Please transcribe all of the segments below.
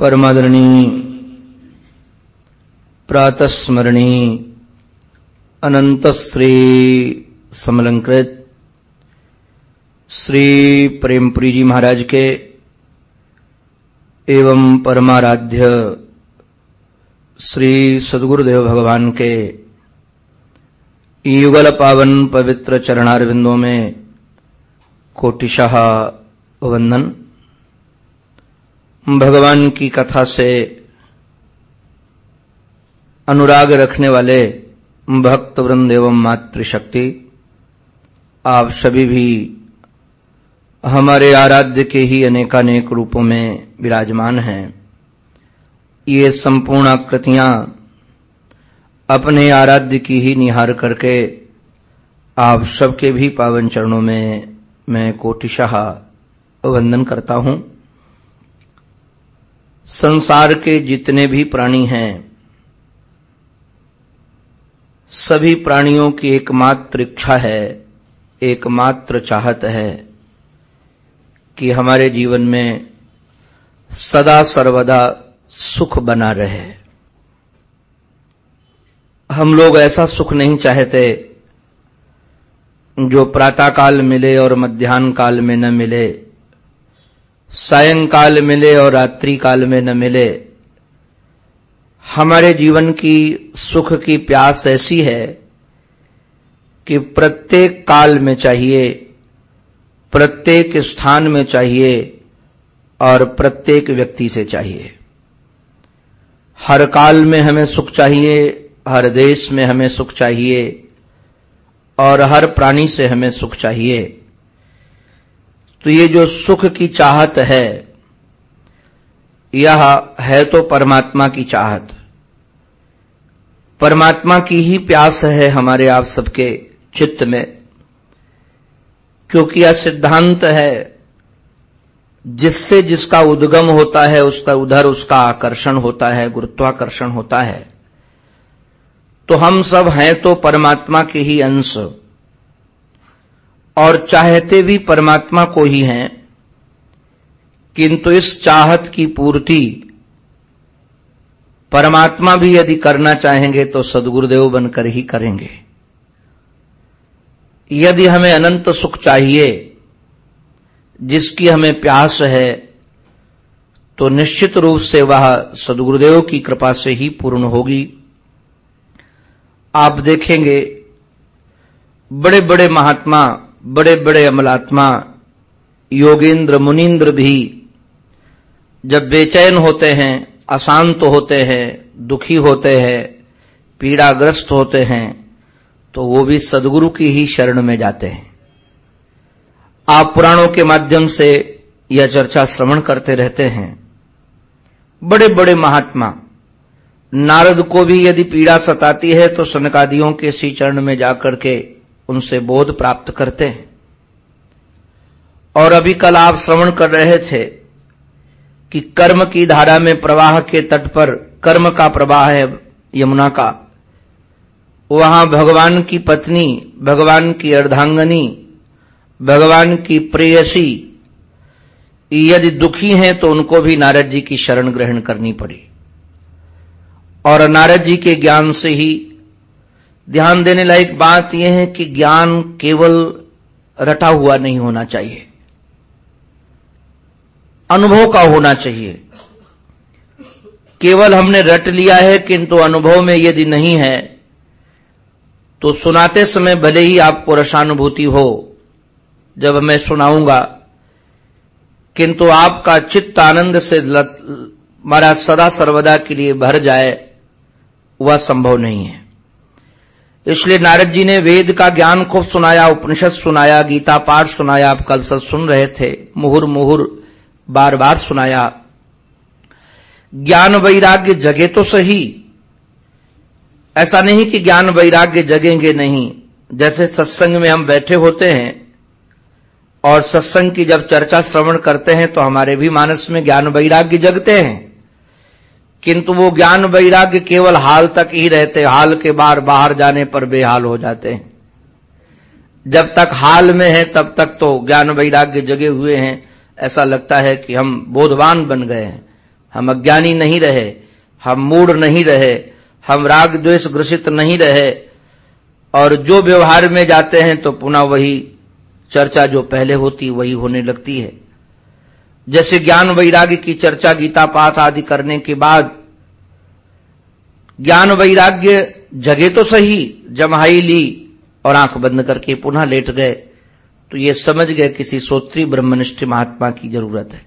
परमादरणी, प्रातस्मरणी अनंत श्री समलंकृत, श्री प्रेमपुरी जी महाराज के, एवं परमाराध्य, श्री सदगुरुदेव भगवान के, युगल पावन पवित्र चरणारविंदों में कोटिशाह वंदन। भगवान की कथा से अनुराग रखने वाले भक्त वृंद एवं मातृशक्ति, आप सभी भी हमारे आराध्य के ही अनेकानेक रूपों में विराजमान हैं। ये संपूर्ण आकृतियाँ अपने आराध्य की ही निहार करके आप सबके भी पावन चरणों में मैं कोटिशाह वंदन करता हूँ। संसार के जितने भी प्राणी हैं, सभी प्राणियों की एकमात्र इच्छा है, एकमात्र चाहत है कि हमारे जीवन में सदा सर्वदा सुख बना रहे। हम लोग ऐसा सुख नहीं चाहते जो प्रातः काल मिले और मध्यान्ह काल में न मिले। सायंकाल मिले और रात्रि काल में न मिले। हमारे जीवन की सुख की प्यास ऐसी है कि प्रत्येक काल में चाहिए, प्रत्येक स्थान में चाहिए और प्रत्येक व्यक्ति से चाहिए। हर काल में हमें सुख चाहिए, हर देश में हमें सुख चाहिए और हर प्राणी से हमें सुख चाहिए। तो ये जो सुख की चाहत है, यह है तो परमात्मा की चाहत। परमात्मा की ही प्यास है हमारे आप सबके चित्त में, क्योंकि यह सिद्धांत है, जिससे जिसका उद्गम होता है, उसका उधर उसका आकर्षण होता है, गुरुत्वाकर्षण होता है। तो हम सब हैं तो परमात्मा के ही अंश। और चाहते भी परमात्मा को ही हैं, किंतु इस चाहत की पूर्ति परमात्मा भी यदि करना चाहेंगे तो सदगुरुदेव बनकर ही करेंगे। यदि हमें अनंत सुख चाहिए, जिसकी हमें प्यास है तो निश्चित रूप से वह सदगुरुदेव की कृपा से ही पूर्ण होगी। आप देखेंगे बड़े बड़े महात्मा बड़े बड़े अमलात्मा, योगेंद्र मुनीन्द्र भी जब बेचैन होते हैं, अशांत होते हैं, दुखी होते हैं, पीड़ाग्रस्त होते हैं तो वो भी सदगुरु की ही शरण में जाते हैं। आप पुराणों के माध्यम से यह चर्चा श्रवण करते रहते हैं। बड़े बड़े महात्मा, नारद को भी यदि पीड़ा सताती है तो सनकादियों के श्री चरण में जाकर के उनसे बोध प्राप्त करते हैं। और अभी कल आप श्रवण कर रहे थे कि कर्म की धारा में प्रवाह के तट पर कर्म का प्रवाह है यमुना का। वहाँ भगवान की पत्नी, भगवान की अर्धांगनी, भगवान की प्रेयसी, यदि दुखी हैं तो उनको भी नारद जी की शरण ग्रहण करनी पड़ी। और नारद जी के ज्ञान से ही ध्यान देने लायक बात यह है कि ज्ञान केवल रटा हुआ नहीं होना चाहिए। अनुभव का होना चाहिए। केवल हमने रट लिया है किंतु अनुभव में यदि नहीं है तो सुनाते समय भले ही आपको रसानुभूति हो, जब मैं सुनाऊँगा, किंतु आपका चित्त आनंद से मारा सदा सर्वदा के लिए भर जाए, वह संभव नहीं है। इसलिए नारद जी ने वेद का ज्ञान खूब सुनाया, उपनिषद सुनाया, गीता पाठ सुनाया, आप कल सब सुन रहे थे, मुहुर मुहुर बार बार सुनाया। ज्ञान वैराग्य जगे तो सही। ऐसा नहीं कि ज्ञान वैराग्य जगेंगे नहीं। जैसे सत्संग में हम बैठे होते हैं और सत्संग की जब चर्चा श्रवण करते हैं तो हमारे भी मानस में ज्ञान वैराग्य जगते हैं। किंतु वो ज्ञान वैराग्य केवल हाल तक ही रहते, हाल के बार बाहर जाने पर बेहाल हो जाते हैं। जब तक हाल में है, तब तक तो ज्ञान वैराग्य जगे हुए हैं। ऐसा लगता है कि हम बोधवान बन गए हैं। हम अज्ञानी नहीं रहे, हम मूड नहीं रहे, हम राग द्वेष ग्रसित नहीं रहे। और जो व्यवहार में जाते हैं तो पुनः वही चर्चा जो पहले होती, वही होने लगती है। जैसे ज्ञान वैराग्य की चर्चा, गीता पाठ आदि करने के बाद, ज्ञान वैराग्य जगे तो सही, जमहाई ली और आँख बंद करके पुनः लेट गए तो ये समझ गए किसी सोत्री ब्रह्मनिष्ठ महात्मा की ज़रूरत है।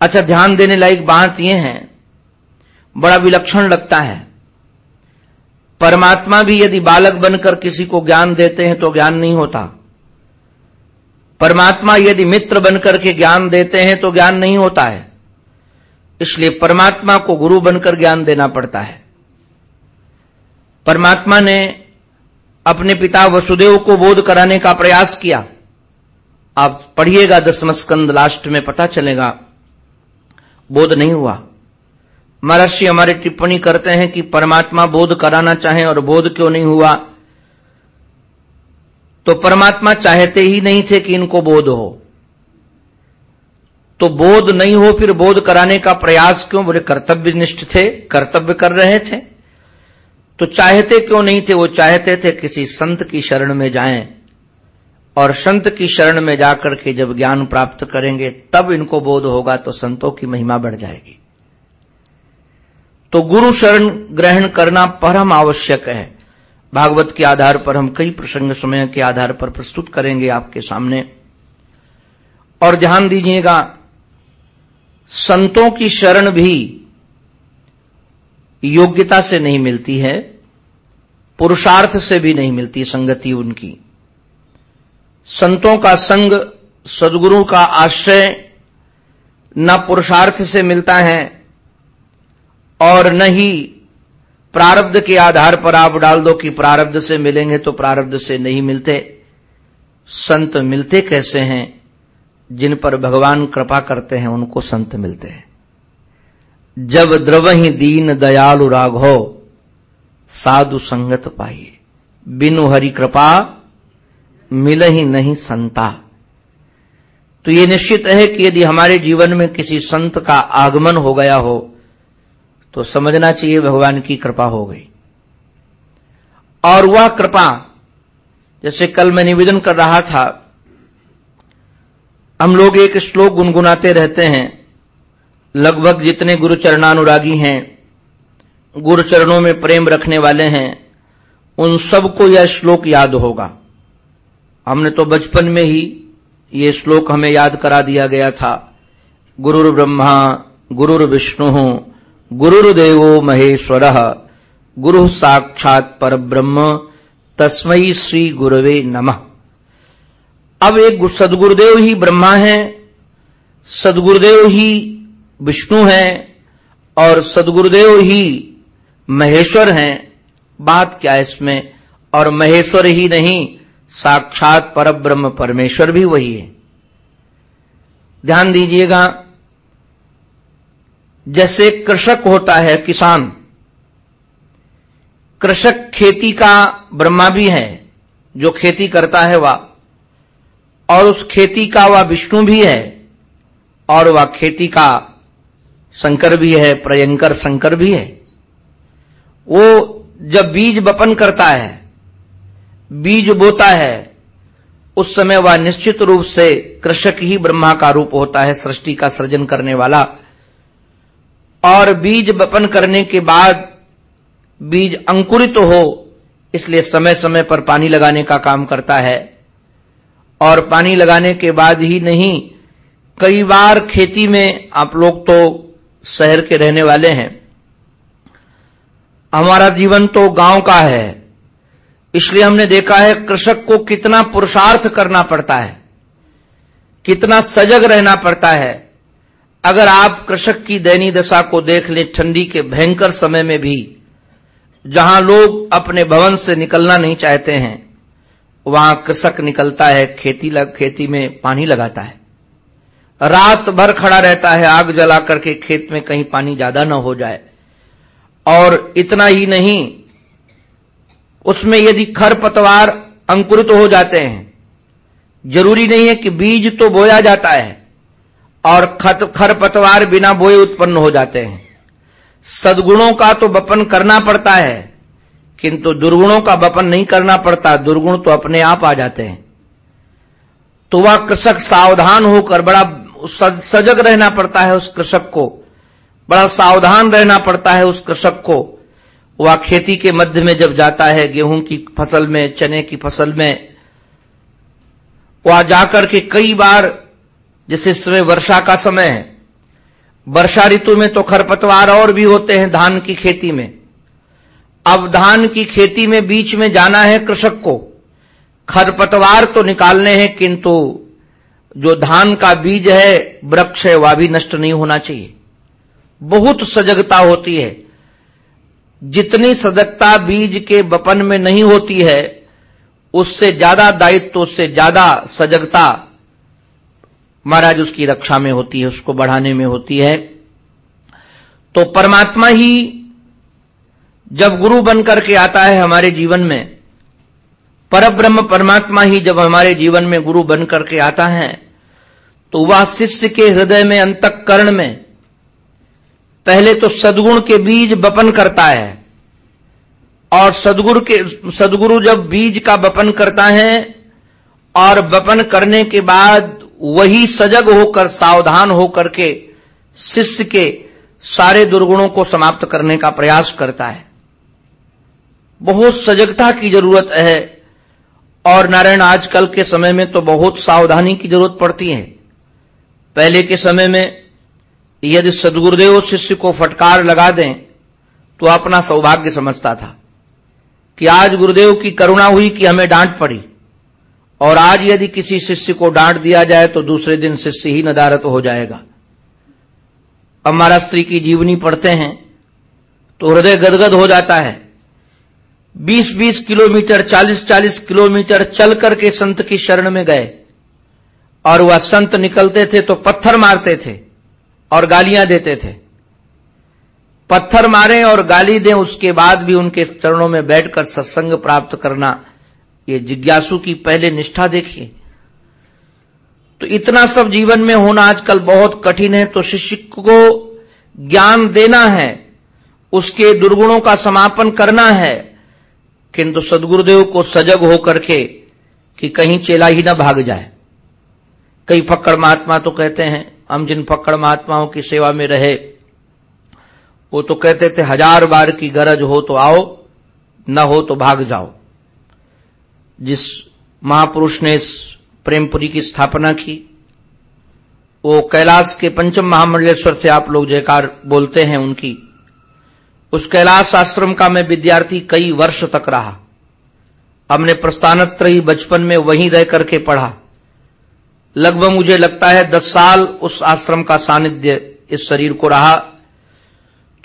अच्छा ध्यान देने लायक बात यह है, बड़ा विलक्षण लगता है। परमात्मा भी यदि बालक बनकर किसी को ज्ञान देते हैं तो ज्ञान नहीं होता। परमात्मा यदि मित्र बनकर के ज्ञान देते हैं तो ज्ञान नहीं होता है। इसलिए परमात्मा को गुरु बनकर ज्ञान देना पड़ता है। परमात्मा ने अपने पिता वसुदेव को बोध कराने का प्रयास किया। आप पढ़िएगा दसम स्कंद लास्ट में, पता चलेगा। बोध नहीं हुआ। महर्षि हमारे टिप्पणी करते हैं कि परमात्मा बोध कराना चाहे और बोध क्यों नहीं हुआ? तो परमात्मा चाहते ही नहीं थे कि इनको बोध हो। तो बोध नहीं हो, फिर बोध कराने का प्रयास क्यों? बोले कर्तव्य निष्ठ थे, कर्तव्य कर रहे थे। तो चाहते क्यों नहीं थे? वो चाहते थे किसी संत की शरण में जाएँ। और संत की शरण में जाकर के जब ज्ञान प्राप्त करेंगे, तब इनको बोध होगा तो संतों की महिमा बढ़ जाएगी। तो गुरु शरण ग्रहण करना परम आवश्यक है। भागवत के आधार पर हम कई प्रसंग समय के आधार पर प्रस्तुत करेंगे आपके सामने। और ध्यान दीजिएगा, संतों की शरण भी योग्यता से नहीं मिलती है, पुरुषार्थ से भी नहीं मिलती संगति उनकी। संतों का संग सदगुरु का आश्रय न पुरुषार्थ से मिलता है और न ही प्रारब्ध के आधार पर आप डाल दो कि प्रारब्ध से मिलेंगे तो प्रारब्ध से नहीं मिलते। संत मिलते कैसे हैं? जिन पर भगवान कृपा करते हैं, उनको संत मिलते हैं। जब द्रव ही दीन दयालु राघो, साधु संगत पाइए। बिनु हरि कृपा, मिल ही नहीं संता। तो ये निश्चित है कि यदि हमारे जीवन में किसी संत का आगमन हो गया हो तो समझना चाहिए भगवान की कृपा हो गई। और वह कृपा, जैसे कल मैं निवेदन कर रहा था, हम लोग एक श्लोक गुनगुनाते रहते हैं, लगभग जितने गुरु चरणानुरागी हैं, गुरु चरणों में प्रेम रखने वाले हैं, उन सबको यह श्लोक याद होगा। हमने तो बचपन में ही ये श्लोक हमें याद करा दिया गया था। गुरुर ब्रह्मा गुरुर विष्णु गुरुर्देवो महेश्वर। गुरु साक्षात पर ब्रह्म तस्मयी श्री गुरवे नमः। अब एक सदगुरुदेव ही ब्रह्मा है। सदगुरुदेव ही विष्णु है। और सदगुरुदेव ही महेश्वर हैं। बात क्या है इसमें? और महेश्वर ही नहीं, साक्षात पर ब्रह्म परमेश्वर भी वही है। ध्यान दीजिएगा जैसे कृषक होता है किसान। कृषक खेती का ब्रह्मा भी है, जो खेती करता है वह। और उस खेती का वह विष्णु भी है, और वह खेती का शंकर भी है, प्रयंकर शंकर भी है। वो जब बीज बपन करता है, बीज बोता है, उस समय वह निश्चित रूप से कृषक ही ब्रह्मा का रूप होता है, सृष्टि का सृजन करने वाला। और बीज बपन करने के बाद बीज अंकुरित तो हो, इसलिए समय समय पर पानी लगाने का काम करता है। और पानी लगाने के बाद ही नहीं, कई बार खेती में आप लोग तो शहर के रहने वाले हैं। हमारा जीवन तो गाँव का है, इसलिए हमने देखा है कृषक को कितना पुरुषार्थ करना पड़ता है, कितना सजग रहना पड़ता है। अगर आप कृषक की दैनी दशा को देख लें, ठंडी के भयंकर समय में भी, जहाँ लोग अपने भवन से निकलना नहीं चाहते हैं, वहाँ कृषक निकलता है, खेती लग, खेती में पानी लगाता है। रात भर खड़ा रहता है, आग जला करके खेत में कहीं पानी ज़्यादा न हो जाए। और इतना ही नहीं, उसमें यदि खरपतवार अंकुरित तो हो जाते हैं, ज़रूरी नहीं है कि बीज तो बोया जाता है। और खत, खरपतवार बिना बोए उत्पन्न हो जाते हैं। सदगुणों का तो बपन करना पड़ता है, किंतु दुर्गुणों का बपन नहीं करना पड़ता, दुर्गुण तो अपने आप आ जाते हैं। तो वह कृषक सावधान होकर बड़ा सजग रहना पड़ता है उस कृषक को, बड़ा सावधान रहना पड़ता है उस कृषक को। वह खेती के मध्य में जब जाता है, गेहूँ की फ़सल में, चने की फ़सल में, वह जाकर के कई बार जैसे इस समय वर्षा का समय है, वर्षा ऋतु में तो खरपतवार और भी होते हैं धान की खेती में। अब धान की खेती में बीच में जाना है कृषक को। खरपतवार तो निकालने हैं, किंतु जो धान का बीज है, वृक्ष है, वह भी नष्ट नहीं होना चाहिए। बहुत सजगता होती है। जितनी सजगता बीज के बपन में नहीं होती है, उससे ज़्यादा दायित्व, उससे ज़्यादा सजगता महाराज उसकी रक्षा में होती है, उसको बढ़ाने में होती है। तो परमात्मा ही जब गुरु बनकर के आता है हमारे जीवन में, परब्रह्म परमात्मा ही जब हमारे जीवन में गुरु बनकर के आता है तो वह शिष्य के हृदय में, अंतकरण में, पहले तो सदगुण के बीज बपन करता है। और सदगुरु के, सदगुरु जब बीज का बपन करता है, और बपन करने के बाद वही सजग होकर, सावधान होकर के, शिष्य के सारे दुर्गुणों को समाप्त करने का प्रयास करता है। बहुत सजगता की ज़रूरत है और नारायण आजकल के समय में तो बहुत सावधानी की ज़रूरत पड़ती है। पहले के समय में यदि सदगुरुदेव शिष्य को फटकार लगा दें तो अपना सौभाग्य समझता था कि आज गुरुदेव की करुणा हुई कि हमें डांट पड़ी। और आज यदि किसी शिष्य को डांट दिया जाए तो दूसरे दिन शिष्य ही नदारत हो जाएगा। अब महाराज श्री की जीवनी पढ़ते हैं तो हृदय गदगद हो जाता है। 20-20 किलोमीटर 40-40 किलोमीटर चल करके संत की शरण में गए और वह संत निकलते थे तो पत्थर मारते थे और गालियाँ देते थे। पत्थर मारे और गाली दें, उसके बाद भी उनके चरणों में बैठकर सत्संग प्राप्त करना ये जिज्ञासु की पहले निष्ठा देखिए तो इतना सब जीवन में होना आजकल बहुत कठिन है तो शिष्य को ज्ञान देना है, उसके दुर्गुणों का समापन करना है, किंतु सदगुरुदेव को सजग होकर के कि कहीं चेला ही ना भाग जाए। कई फक्कड़ महात्मा तो कहते हैं, हम जिन फक्कड़ महात्माओं की सेवा में रहे, वो तो कहते थे, हज़ार बार की गरज हो तो आओ, न हो तो भाग जाओ। जिस महापुरुष ने इस प्रेमपुरी की स्थापना की, वो कैलाश के पंचम महामंडलेश्वर से आप लोग जयकार बोलते हैं उनकी। उस कैलाश आश्रम का मैं विद्यार्थी कई वर्ष तक रहा। हमने प्रस्थानत्र ही बचपन में वहीं रह करके पढ़ा। लगभग मुझे लगता है दस साल उस आश्रम का सानिध्य इस शरीर को रहा।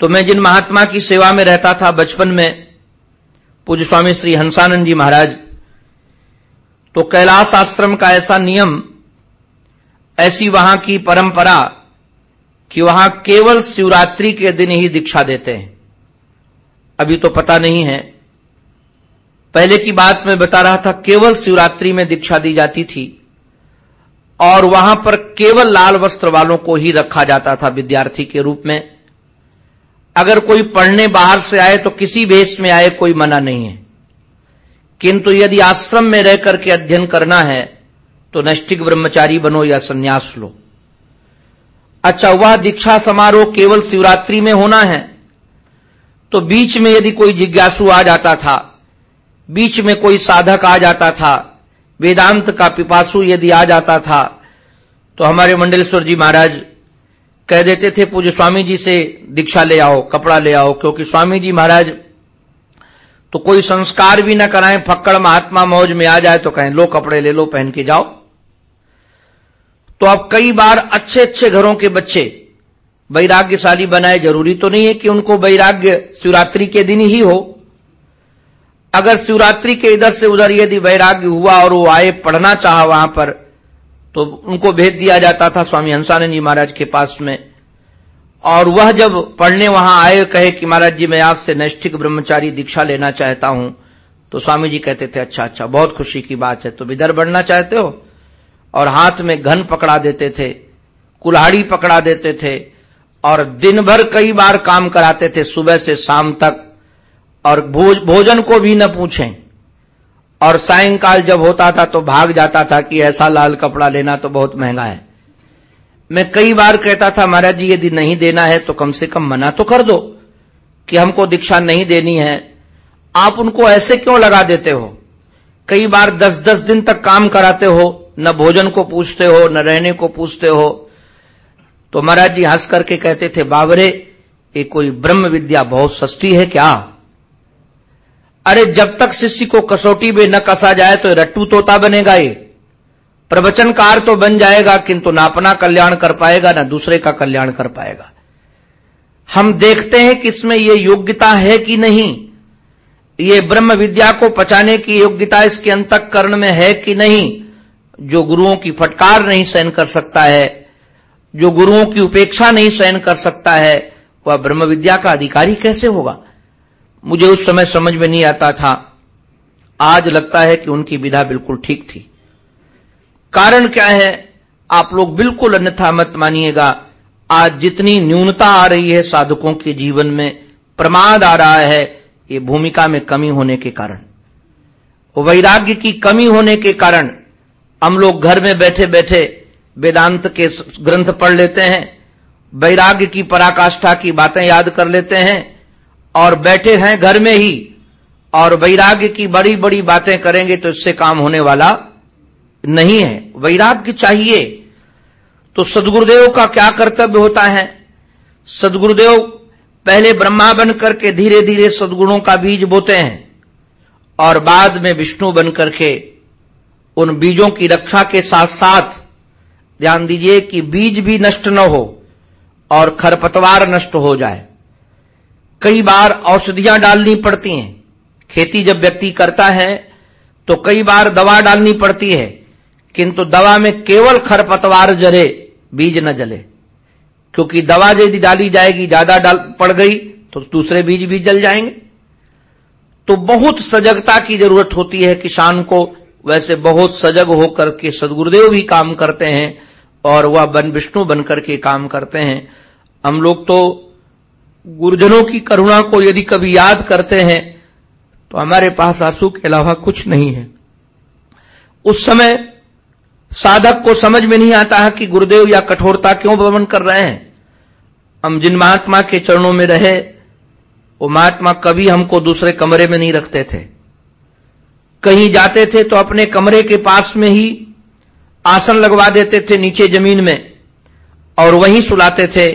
तो मैं जिन महात्मा की सेवा में रहता था बचपन में, पूज्य स्वामी श्री हंसानंद जी महाराज तो कैलाश आश्रम का ऐसा नियम, ऐसी वहाँ की परंपरा कि वहाँ केवल शिवरात्रि के दिन ही दीक्षा देते हैं। अभी तो पता नहीं है। पहले की बात मैं बता रहा था, केवल शिवरात्रि में दीक्षा दी जाती थी और वहाँ पर केवल लाल वस्त्र वालों को ही रखा जाता था विद्यार्थी के रूप में। अगर कोई पढ़ने बाहर से आए तो किसी भेष में आए कोई मना नहीं है। किंतु यदि आश्रम में रह करके अध्ययन करना है तो नैष्टिक ब्रह्मचारी बनो या संन्यास लो। अच्छा वह दीक्षा समारोह केवल शिवरात्रि में होना है तो बीच में यदि कोई जिज्ञासु आ जाता था, बीच में कोई साधक आ जाता था, वेदांत का पिपासु यदि आ जाता था तो हमारे मंडलेश्वर जी महाराज कह देते थे, पूज्य स्वामी जी से दीक्षा ले आओ, कपड़ा ले आओ, क्योंकि स्वामी जी महाराज तो कोई संस्कार भी न कराएँ, फक्कड़ महात्मा मौज में आ जाए तो कहें, लो कपड़े ले लो, पहन के जाओ। तो अब कई बार अच्छे अच्छे घरों के बच्चे वैराग्यशाली बनाए ज़रूरी तो नहीं है कि उनको वैराग्य शिवरात्रि के दिन ही हो। अगर शिवरात्रि के इधर से उधर यदि वैराग्य हुआ और वो आए पढ़ना चाहा वहाँ पर तो उनको भेज दिया जाता था, स्वामी हंसानंद जी महाराज के पास में। और वह जब पढ़ने वहाँ आए कहे कि महाराज जी मैं आपसे नैष्ठिक ब्रह्मचारी दीक्षा लेना चाहता हूँ तो स्वामी जी कहते थे अच्छा अच्छा बहुत खुशी की बात है तो इधर बढ़ना चाहते हो? और हाथ में घन पकड़ा देते थे कुल्हाड़ी पकड़ा देते थे और दिन भर कई बार काम कराते थे सुबह से शाम तक और भोज, भोजन को भी न पूछें। और सायंकाल जब होता था तो भाग जाता था कि ऐसा लाल कपड़ा लेना तो बहुत महँगा है। मैं कई बार कहता था, महाराज जी यदि नहीं देना है तो कम से कम मना तो कर दो कि हमको दीक्षा नहीं देनी है। आप उनको ऐसे क्यों लगा देते हो? कई बार दस दस दिन तक काम कराते हो, न भोजन को पूछते हो, न रहने को पूछते हो। तो महाराज जी हंस करके कहते थे, बाबरे, ये कोई ब्रह्म विद्या बहुत सस्ती है क्या? अरे, जब तक शिष्य को कसौटी में न कसा जाए तो रट्टू तोता बनेगा ये। प्रवचनकार तो बन जाएगा, किंतु ना अपना कल्याण कर पाएगा, ना दूसरे का कल्याण कर पाएगा। हम देखते हैं कि इसमें यह योग्यता है कि नहीं। ये ब्रह्म विद्या को पचाने की योग्यता इसके अंतकरण में है कि नहीं, जो गुरुओं की फटकार नहीं सहन कर सकता है, जो गुरुओं की उपेक्षा नहीं सहन कर सकता है, वह ब्रह्म विद्या का अधिकारी कैसे होगा? मुझे उस समय समझ में नहीं आता था। आज लगता है कि उनकी विधा बिल्कुल ठीक थी। कारण क्या है? आप लोग बिल्कुल अन्यथा मत मानिएगा। आज जितनी न्यूनता आ रही है साधकों के जीवन में, प्रमाद आ रहा है ये भूमिका में कमी होने के कारण। वैराग्य की कमी होने के कारण हम लोग घर में बैठे बैठे वेदांत के ग्रंथ पढ़ लेते हैं, वैराग्य की पराकाष्ठा की बातें याद कर लेते हैं और बैठे हैं घर में ही और वैराग्य की बड़ी बड़ी बातें करेंगे तो इससे काम होने वाला नहीं है, वैराग्य चाहिए तो सदगुरुदेव का क्या कर्तव्य होता है? सदगुरुदेव पहले ब्रह्मा बन करके धीरे धीरे सदगुणों का बीज बोते हैं, और बाद में विष्णु बन करके उन बीजों की रक्षा के साथ साथ ध्यान दीजिए कि बीज भी नष्ट न हो और खरपतवार नष्ट हो जाए। कई बार औषधियाँ डालनी पड़ती हैं। खेती जब व्यक्ति करता है तो कई बार दवा डालनी पड़ती है। किंतु दवा में केवल खरपतवार जले, बीज न जले। क्योंकि दवा यदि डाली जाएगी, ज़्यादा डाल पड़ गई तो दूसरे बीज भी जल जाएँगे। तो बहुत सजगता की ज़रूरत होती है किसान को। वैसे बहुत सजग होकर के सदगुरुदेव भी काम करते हैं और वह बन विष्णु बनकर के काम करते हैं। हम लोग तो गुरुजनों की करुणा को यदि कभी याद करते हैं तो हमारे पास आँसू के अलावा कुछ नहीं है। उस समय साधक को समझ में नहीं आता है कि गुरुदेव या कठोरता क्यों भवन कर रहे हैं। हम जिन महात्मा के चरणों में रहे, वो महात्मा कभी हमको दूसरे कमरे में नहीं रखते थे। कहीं जाते थे तो अपने कमरे के पास में ही आसन लगवा देते थे नीचे ज़मीन में, और वहीं सुलाते थे।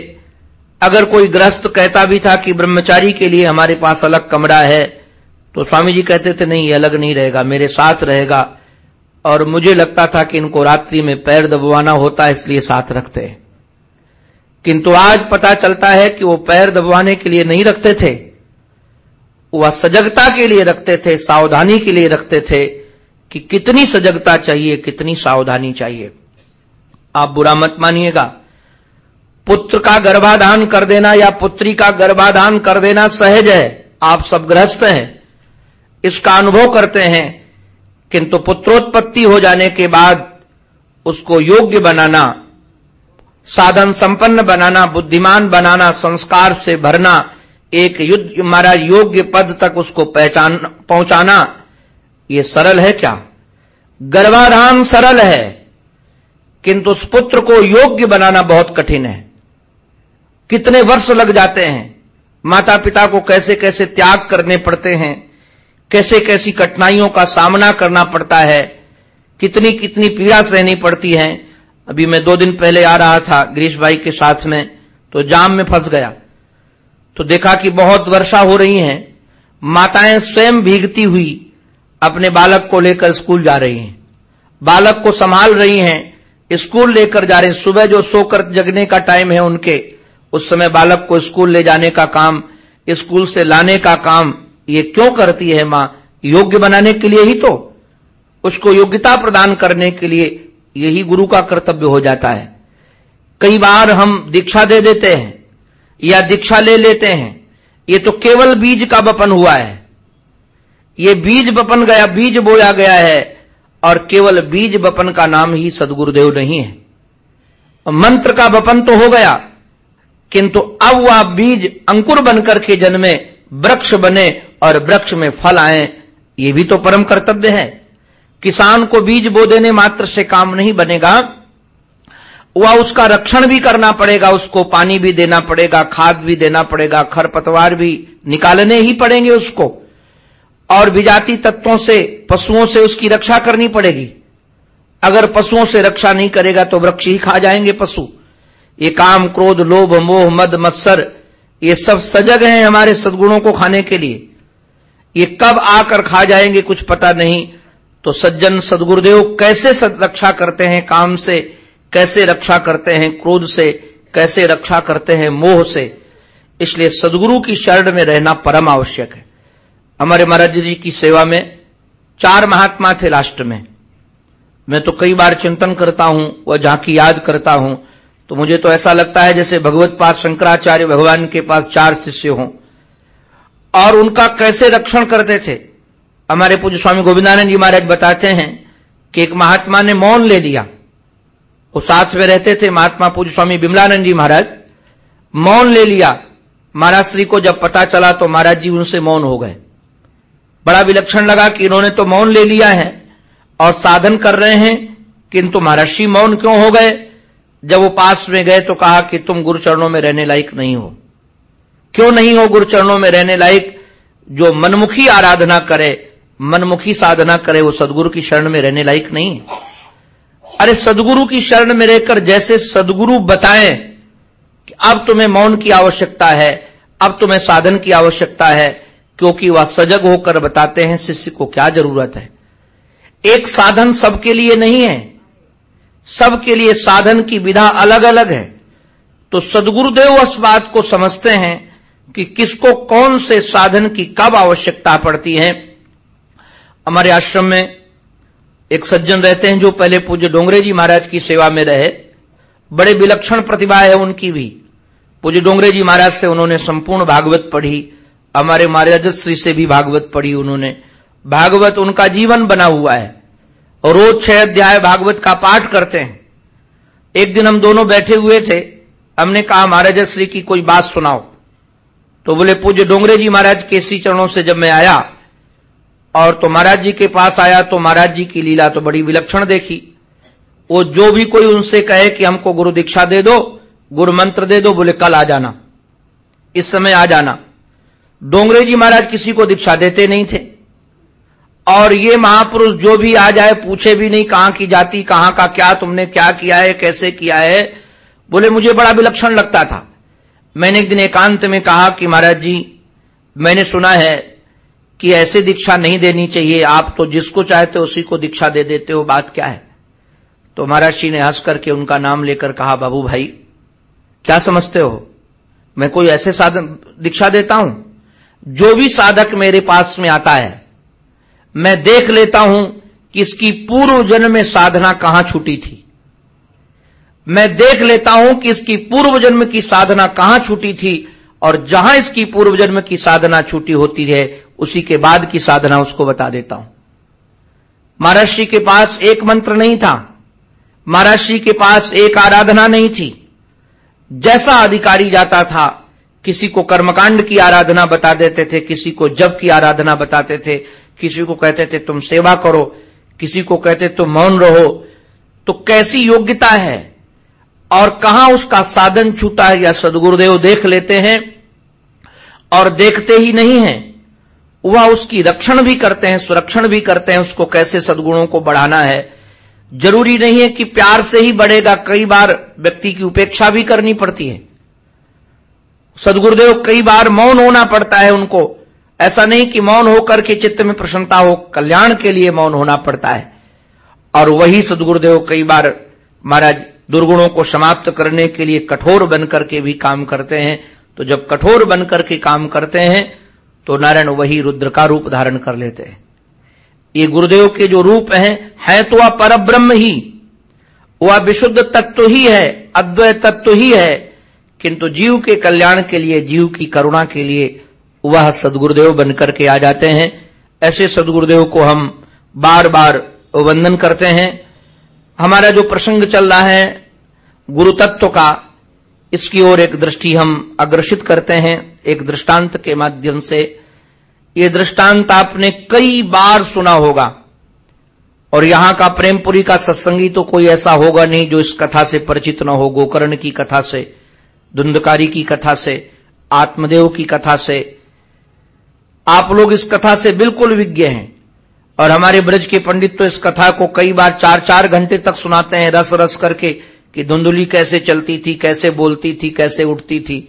अगर कोई ग्रस्त कहता भी था कि ब्रह्मचारी के लिए हमारे पास अलग कमरा है तो स्वामी जी कहते थे, नहीं अलग नहीं रहेगा, मेरे साथ रहेगा। और मुझे लगता था कि इनको रात्रि में पैर दबवाना होता है इसलिए साथ रखते। हैं किंतु आज पता चलता है कि वो पैर दबवाने के लिए नहीं रखते थे। वह सजगता के लिए रखते थे, सावधानी के लिए रखते थे कि कितनी सजगता चाहिए, कितनी सावधानी चाहिए। आप बुरा मत मानिएगा। पुत्र का गर्भाधान कर देना या पुत्री का गर्भाधान कर देना सहज है। आप सब गृहस्थ हैं। इसका अनुभव करते हैं। किंतु पुत्रोत्पत्ति हो जाने के बाद उसको योग्य बनाना, साधन संपन्न बनाना, बुद्धिमान बनाना, संस्कार से भरना, एक युद्ध हमारा योग्य पद तक उसको पहचान, पहुंचाना, ये सरल है क्या? गर्भाधान सरल है, किंतु उस पुत्र को योग्य बनाना बहुत कठिन है। कितने वर्ष लग जाते हैं माता पिता को कैसे कैसे त्याग करने पड़ते हैं कैसे कैसी कठिनाइयों का सामना करना पड़ता है, कितनी कितनी पीड़ा सहनी पड़ती है। अभी मैं दो दिन पहले आ रहा था गिरीश भाई के साथ में तो जाम में फंस गया। तो देखा कि बहुत वर्षा हो रही है, माताएँ स्वयं भीगती हुई अपने बालक को लेकर स्कूल जा रही हैं। बालक को संभाल रही हैं, स्कूल लेकर जा रहे हैं। सुबह जो सोकर जगने का टाइम है उनके, उस समय बालक को स्कूल ले जाने का काम, स्कूल से लाने का काम ये क्यों करती है माँ? योग्य बनाने के लिए ही तो। उसको योग्यता प्रदान करने के लिए यही गुरु का कर्तव्य हो जाता है। कई बार हम दीक्षा दे देते हैं या दीक्षा ले लेते हैं। ये तो केवल बीज का बपन हुआ है। ये बीज बपन गया, बीज बोया गया है और केवल बीज बपन का नाम ही सदगुरुदेव नहीं है। मंत्र का बपन तो हो गया, किंतु अब वह बीज अंकुर बनकर के जन्मे, वृक्ष बने और वृक्ष में फल आए, ये भी तो परम कर्तव्य है। किसान को बीज बो देने मात्र से काम नहीं बनेगा। वह उसका रक्षण भी करना पड़ेगा, उसको पानी भी देना पड़ेगा, खाद भी देना पड़ेगा, खरपतवार भी निकालने ही पड़ेंगे उसको। और विजाति तत्वों से, पशुओं से उसकी रक्षा करनी पड़ेगी। अगर पशुओं से रक्षा नहीं करेगा तो वृक्ष ही खा जाएँगे पशु। ये काम क्रोध, लोभ, मोह, मद, मत्सर, ये सब सजग हैं हमारे सदगुणों को खाने के लिए। ये कब आकर खा जाएँगे कुछ पता नहीं। तो सज्जन सदगुरुदेव कैसे रक्षा करते हैं काम से, कैसे रक्षा करते हैं क्रोध से, कैसे रक्षा करते हैं मोह से। इसलिए सदगुरु की शरण में रहना परम आवश्यक है। हमारे महाराज जी की सेवा में चार महात्मा थे लास्ट में। मैं तो कई बार चिंतन करता हूँ, वह झांकी याद करता हूँ। तो मुझे तो ऐसा लगता है जैसे भगवत पाद शंकराचार्य भगवान के पास चार शिष्य हों। और उनका कैसे रक्षण करते थे? हमारे पूज्य स्वामी गोविंदानंद जी महाराज बताते हैं कि एक महात्मा ने मौन ले लिया। वो साथ में रहते थे महात्मा पूज्य स्वामी बिमलानंद जी महाराज। मौन ले लिया। महाराज श्री को जब पता चला तो महाराज जी उनसे मौन हो गए। बड़ा विलक्षण लगा कि इन्होंने तो मौन ले लिया है और साधन कर रहे हैं, किंतु महर्षि मौन क्यों हो गए? जब वो पास में गए तो कहा कि तुम गुरु चरणों में रहने लायक नहीं हो। क्यों नहीं हो गुरु चरणों में रहने लायक? जो मनमुखी आराधना करे, मनमुखी साधना करे, वो सदगुरु की शरण में रहने लायक नहीं। अरे सदगुरु की शरण में रहकर जैसे सदगुरु बताएँ कि अब तुम्हें मौन की आवश्यकता है, अब तुम्हें साधन की आवश्यकता है, क्योंकि वह सजग होकर बताते हैं, शिष्य को क्या ज़रूरत है? एक साधन सबके लिए नहीं है। सबके लिए साधन की विधा अलग अलग है। तो सदगुरुदेव उस बात को समझते हैं कि किसको कौन से साधन की कब आवश्यकता पड़ती है। हमारे आश्रम में एक सज्जन रहते हैं जो पहले पूज्य डोंगरे जी महाराज की सेवा में रहे। बड़े विलक्षण प्रतिभा है उनकी भी। पूज्य डोंगरे जी महाराज से उन्होंने संपूर्ण भागवत पढ़ी। हमारे महाराज श्री से भी भागवत पढ़ी उन्होंने। भागवत उनका जीवन बना हुआ है। और रोज छह अध्याय भागवत का पाठ करते हैं। एक दिन हम दोनों बैठे हुए थे। हमने कहा महाराज श्री की कोई बात सुनाओ। तो बोले, पूज्य डोंगरे जी महाराज के केसी चरणों से जब मैं आया, और तो महाराज जी के पास आया तो महाराज जी की लीला तो बड़ी विलक्षण देखी। वो जो भी कोई उनसे कहे कि हमको गुरु दीक्षा दे दो, गुरु मंत्र दे दो, बोले, कल आ जाना। इस समय आ जाना। डोंगरे जी महाराज किसी को दीक्षा देते नहीं थे। और ये महापुरुष जो भी आ जाए, पूछे भी नहीं कहाँ की जाति, कहाँ का क्या, तुमने क्या किया है, कैसे किया है, बोले, मुझे बड़ा विलक्षण लगता था। मैंने एक दिन एकांत में कहा कि महाराज जी, मैंने सुना है कि ऐसे दीक्षा नहीं देनी चाहिए। आप तो जिसको चाहते उसी को दीक्षा दे देते हो। बात क्या है? तो महाराज जी ने हंस करके उनका नाम लेकर कहा, बाबू भाई, क्या समझते हो? मैं कोई ऐसे साधन, दीक्षा देता हूँ? जो भी साधक मेरे पास में आता है, मैं देख लेता हूँ कि इसकी पूर्व जन्म में साधना कहाँ छूटी थी। मैं देख लेता हूँ कि इसकी पूर्व जन्म की साधना कहाँ छूटी थी और जहाँ इसकी पूर्व जन्म की साधना छूटी होती है, उसी के बाद की साधना उसको बता देता हूँ। महर्षि के पास एक मंत्र नहीं था। महर्षि के पास एक आराधना नहीं थी। जैसा अधिकारी जाता था, किसी को कर्मकांड की आराधना बता देते थे, किसी को जब की आराधना बताते थे, किसी को कहते थे, तुम सेवा करो। किसी को कहते, तुम मौन रहो। तो कैसी योग्यता है? और कहाँ उसका साधन छूटा है या सदगुरुदेव देख लेते हैं और देखते ही नहीं है, वह उसकी रक्षण भी करते हैं, सुरक्षण भी करते हैं, उसको कैसे सदगुणों को बढ़ाना है। ज़रूरी नहीं है कि प्यार से ही बढ़ेगा, कई बार व्यक्ति की उपेक्षा भी करनी पड़ती है। सदगुरुदेव कई बार मौन होना पड़ता है उनको। ऐसा नहीं कि मौन होकर के चित्त में प्रसन्नता हो, कल्याण के लिए मौन होना पड़ता है। और वही सदगुरुदेव कई बार, महाराज दुर्गुणों को समाप्त करने के लिए कठोर बनकर के भी काम करते हैं तो जब कठोर बनकर के काम करते हैं तो नारायण वही रुद्र का रूप धारण कर लेते हैं। ये गुरुदेव के जो रूप हैं, है तो वह परब्रह्म ही। वह विशुद्ध तत्व ही है, अद्वैत तत्व ही है, किंतु जीव के कल्याण के लिए, जीव की करुणा के लिए वह सदगुरुदेव बनकर के आ जाते हैं। ऐसे सदगुरुदेव को हम बार बार वंदन करते हैं। हमारा जो प्रसंग चल रहा है गुरु तत्व का, इसकी ओर एक दृष्टि हम अग्रसित करते हैं, एक दृष्टांत के माध्यम से। ये दृष्टांत आपने कई बार सुना होगा, और यहाँ का प्रेमपुरी का सत्संगी तो कोई ऐसा होगा नहीं जो इस कथा से परिचित न हो, गोकर्ण की कथा से, धुंधकारी की कथा से, आत्मदेव की कथा से। आप लोग इस कथा से बिल्कुल विज्ञ हैं। और हमारे ब्रज के पंडित तो इस कथा को कई बार चार चार घंटे तक सुनाते हैं रस रस करके कि धुंधुली कैसे चलती थी कैसे बोलती थी कैसे उठती थी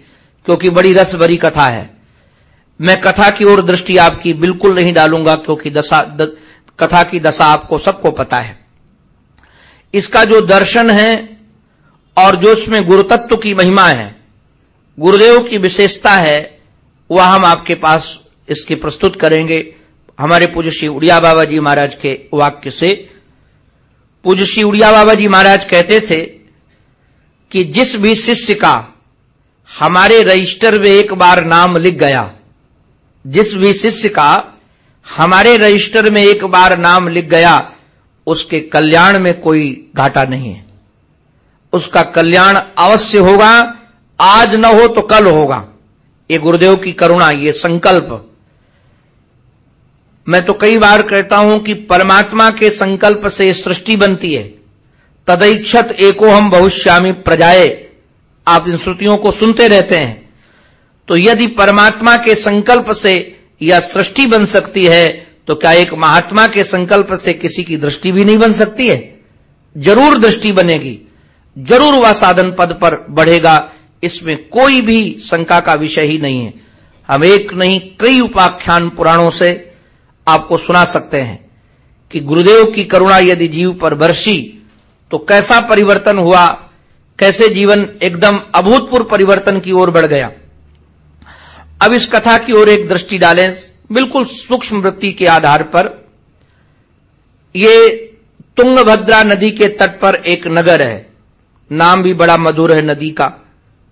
क्योंकि बड़ी रस भरी कथा है। मैं कथा की ओर दृष्टि आपकी बिल्कुल नहीं डालूँगा क्योंकि दशा द, कथा की दशा आपको सबको पता है। इसका जो दर्शन है और जो इसमें गुरुतत्व की महिमा है गुरुदेव की विशेषता है वह हम आपके पास इसकी प्रस्तुत करेंगे। हमारे पूज्य श्री उड़िया बाबा जी महाराज के वाक्य से, पूज्य श्री उड़िया बाबा जी महाराज कहते थे कि जिस भी शिष्य का हमारे रजिस्टर में एक बार नाम लिख गया, जिस भी शिष्य का हमारे रजिस्टर में एक बार नाम लिख गया, उसके कल्याण में कोई घाटा नहीं है। उसका कल्याण अवश्य होगा, आज न हो तो कल होगा। ये गुरुदेव की करुणा, ये संकल्प मैं तो कई बार कहता हूँ कि परमात्मा के संकल्प से सृष्टि बनती है। तदैक्षत एको हम बहुश्यामी प्रजाए। आप इन श्रुतियों को सुनते रहते हैं। तो यदि परमात्मा के संकल्प से यह सृष्टि बन सकती है तो क्या एक महात्मा के संकल्प से किसी की दृष्टि भी नहीं बन सकती है? ज़रूर दृष्टि बनेगी। ज़रूर वह साधन पद पर बढ़ेगा। इसमें कोई भी शंका का विषय ही नहीं है। हम एक नहीं, कई उपाख्यान पुराणों से आपको सुना सकते हैं कि गुरुदेव की करुणा यदि जीव पर बरसी तो कैसा परिवर्तन हुआ? कैसे जीवन एकदम अभूतपूर्व परिवर्तन की ओर बढ़ गया? अब इस कथा की ओर एक दृष्टि डालें, बिल्कुल सूक्ष्म वृत्ति के आधार पर। ये तुंगभद्रा नदी के तट पर एक नगर है। नाम भी बड़ा मधुर है नदी का,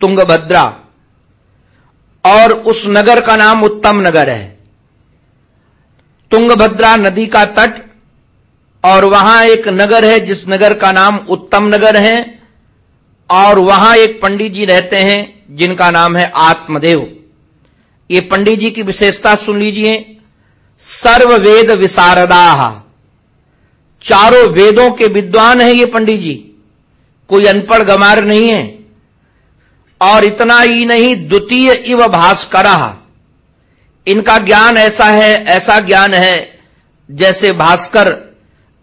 तुंगभद्रा। और उस नगर का नाम उत्तम नगर है। तुंगभद्रा नदी का तट, और वहाँ एक नगर है, जिस नगर का नाम उत्तम नगर है, और वहाँ एक पंडित जी रहते हैं, जिनका नाम है आत्मदेव। ये पंडित जी की विशेषता सुन लीजिए। सर्व वेद विशारदा। चारों वेदों के विद्वान हैं ये पंडित जी। कोई अनपढ़ गमार नहीं है। और इतना ही नहीं, द्वितीय इव भास्कर। इनका ज्ञान ऐसा है, ऐसा ज्ञान है, जैसे भास्कर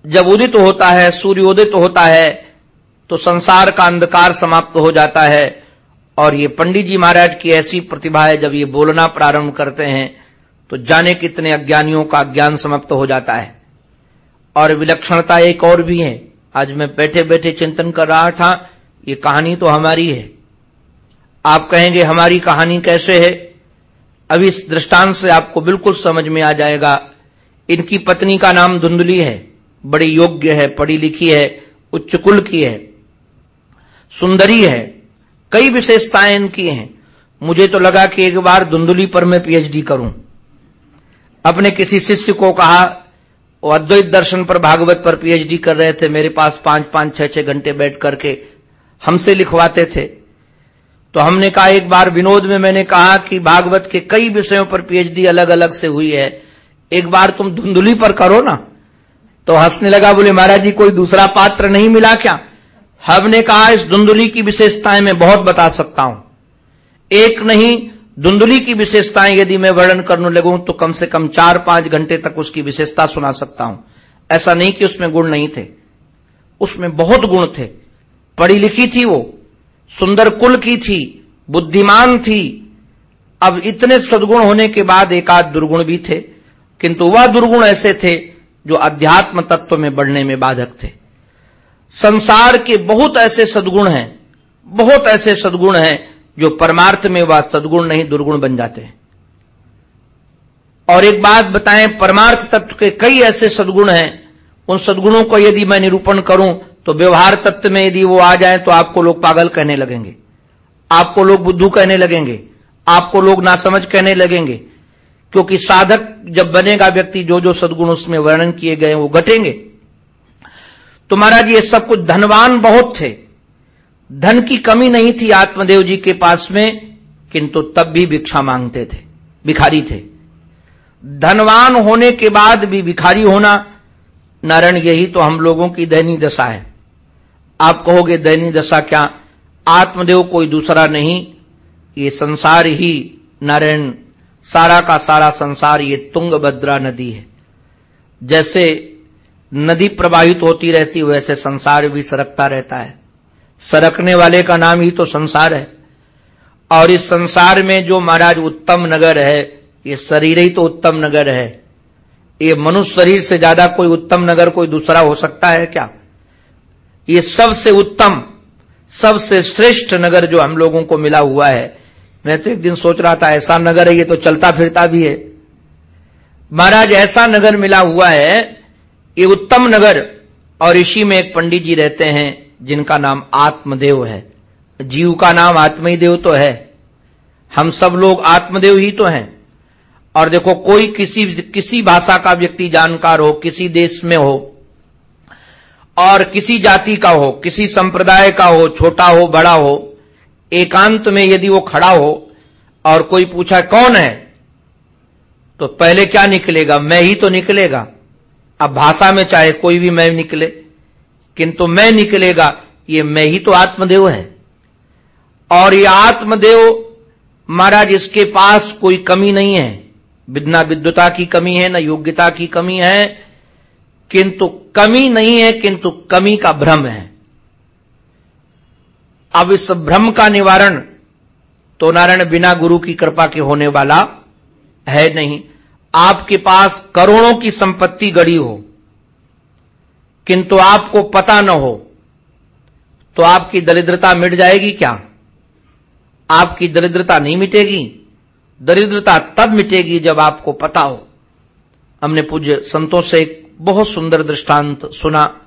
जब उदित होता है सूर्योदित होता है तो संसार का अंधकार समाप्त हो जाता है। और ये पंडित जी महाराज की ऐसी प्रतिभा है, जब ये बोलना प्रारंभ करते हैं तो जाने कितने अज्ञानियों का ज्ञान समाप्त हो जाता है। और विलक्षणता एक और भी है। आज मैं बैठे बैठे चिंतन कर रहा था, ये कहानी तो हमारी है। आप कहेंगे, हमारी कहानी कैसे है? अब इस दृष्टांत से आपको बिल्कुल समझ में आ जाएगा, इनकी पत्नी का नाम धुंधली है, बड़ी योग्य है, पढ़ी लिखी है उच्च कुल की है, सुंदरी है, कई विशेषताएँ इनकी हैं। मुझे तो लगा कि एक बार धुंधुली पर मैं पीएचडी करूँ। अपने किसी शिष्य को कहा वो अद्वैत दर्शन पर भागवत पर पीएचडी कर रहे थे, मेरे पास पाँच पाँच छह छह घंटे बैठ करके हमसे लिखवाते थे। तो हमने कहा, एक बार विनोद में मैंने कहा कि भागवत के कई विषयों पर पीएचडी अलग अलग से हुई है। एक बार तुम धुंधुली पर करो ना। तो हंसने लगा, बोले, महाराज जी, कोई दूसरा पात्र नहीं मिला क्या? हमने कहा, इस धुंधुली की विशेषताएँ मैं बहुत बता सकता हूँ। एक नहीं, धुंधुली की विशेषताएँ यदि मैं वर्णन करने लगूं तो कम से कम चार पाँच घंटे तक उसकी विशेषता सुना सकता हूँ। ऐसा नहीं कि उसमें गुण नहीं थे। उसमें बहुत गुण थे। पढ़ी लिखी थी वो। सुंदर कुल की थी, बुद्धिमान थी। अब इतने सदगुण होने के बाद एक आध दुर्गुण भी थे, किंतु वह दुर्गुण ऐसे थे जो अध्यात्म तत्व में बढ़ने में बाधक थे। संसार के बहुत ऐसे सदगुण हैं, बहुत ऐसे सदगुण हैं जो परमार्थ में वह सदगुण नहीं, दुर्गुण बन जाते हैं। और एक बात बताएँ, परमार्थ तत्व के कई ऐसे सदगुण हैं, उन सदगुणों को यदि मैं निरूपण करूँ तो व्यवहार तत्व में यदि वो आ जाए तो आपको लोग पागल कहने लगेंगे। आपको लोग बुद्धू कहने लगेंगे। आपको लोग नासमझ कहने लगेंगे। क्योंकि साधक जब बनेगा व्यक्ति जो जो सदगुण उसमें वर्णन किए गए वो घटेंगे। तो महाराज, ये सब कुछ धनवान बहुत थे। धन की कमी नहीं थी आत्मदेव जी के पास में, किंतु तब भी भिक्षा मांगते थे, भिखारी थे। धनवान होने के बाद भी भिखारी होना, नारायण, यही तो हम लोगों की दैनी दशा है। आप कहोगे दैनी दशा क्या? आत्मदेव कोई दूसरा नहीं। ये संसार ही नारायण, सारा का सारा संसार, ये तुंगभद्रा नदी है। जैसे नदी प्रवाहित होती रहती, वैसे संसार भी सरकता रहता है। सरकने वाले का नाम ही तो संसार है। और इस संसार में जो महाराज उत्तम नगर है, ये शरीर ही तो उत्तम नगर है। ये मनुष्य शरीर से ज़्यादा कोई उत्तम नगर कोई दूसरा हो सकता है क्या? ये सबसे उत्तम, सबसे श्रेष्ठ नगर जो हम लोगों को मिला हुआ है। मैं तो एक दिन सोच रहा था, ऐसा नगर है, ये तो चलता फिरता भी है। महाराज, ऐसा नगर मिला हुआ है, ये उत्तम नगर। और इसी में एक पंडित जी रहते हैं, जिनका नाम आत्मदेव है। जीव का नाम आत्मही देव तो है। हम सब लोग आत्मदेव ही तो हैं। और देखो, कोई किसी किसी भाषा का व्यक्ति जानकार हो, किसी देश में हो और किसी जाति का हो, किसी संप्रदाय का हो, छोटा हो, बड़ा हो, एकांत में यदि वो खड़ा हो और कोई पूछा, कौन है? तो पहले क्या निकलेगा? मैं ही तो निकलेगा। अब भाषा में चाहे कोई भी मैं निकले, किंतु मैं निकलेगा, ये मैं ही तो आत्मदेव है। और ये आत्मदेव, महाराज, इसके पास कोई कमी नहीं है। विद्ना विद्युता की कमी है, न योग्यता की कमी है किंतु कमी नहीं है, किंतु कमी का भ्रम है। अब इस भ्रम का निवारण तो नारायण बिना गुरु की कृपा के होने वाला है नहीं। आपके पास करोड़ों की संपत्ति गड़ी हो, किंतु आपको पता न हो तो आपकी दरिद्रता मिट जाएगी क्या? आपकी दरिद्रता नहीं मिटेगी। दरिद्रता तब मिटेगी जब आपको पता हो। हमने पूज्य संतों से एक बहुत सुंदर दृष्टांत सुना।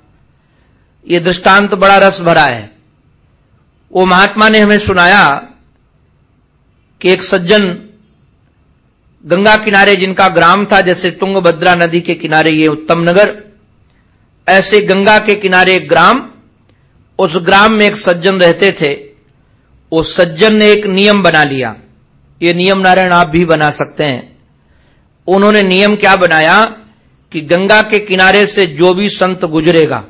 यह दृष्टांत बड़ा रस भरा है। वो महात्मा ने हमें सुनाया कि एक सज्जन गंगा किनारे जिनका ग्राम था, जैसे तुंगभद्रा नदी के किनारे ये उत्तम नगर, ऐसे गंगा के किनारे एक ग्राम, उस ग्राम में एक सज्जन रहते थे। उस सज्जन ने एक नियम बना लिया। ये नियम नारायण आप भी बना सकते हैं। उन्होंने नियम क्या बनाया? कि गंगा के किनारे से जो भी संत गुजरेगा,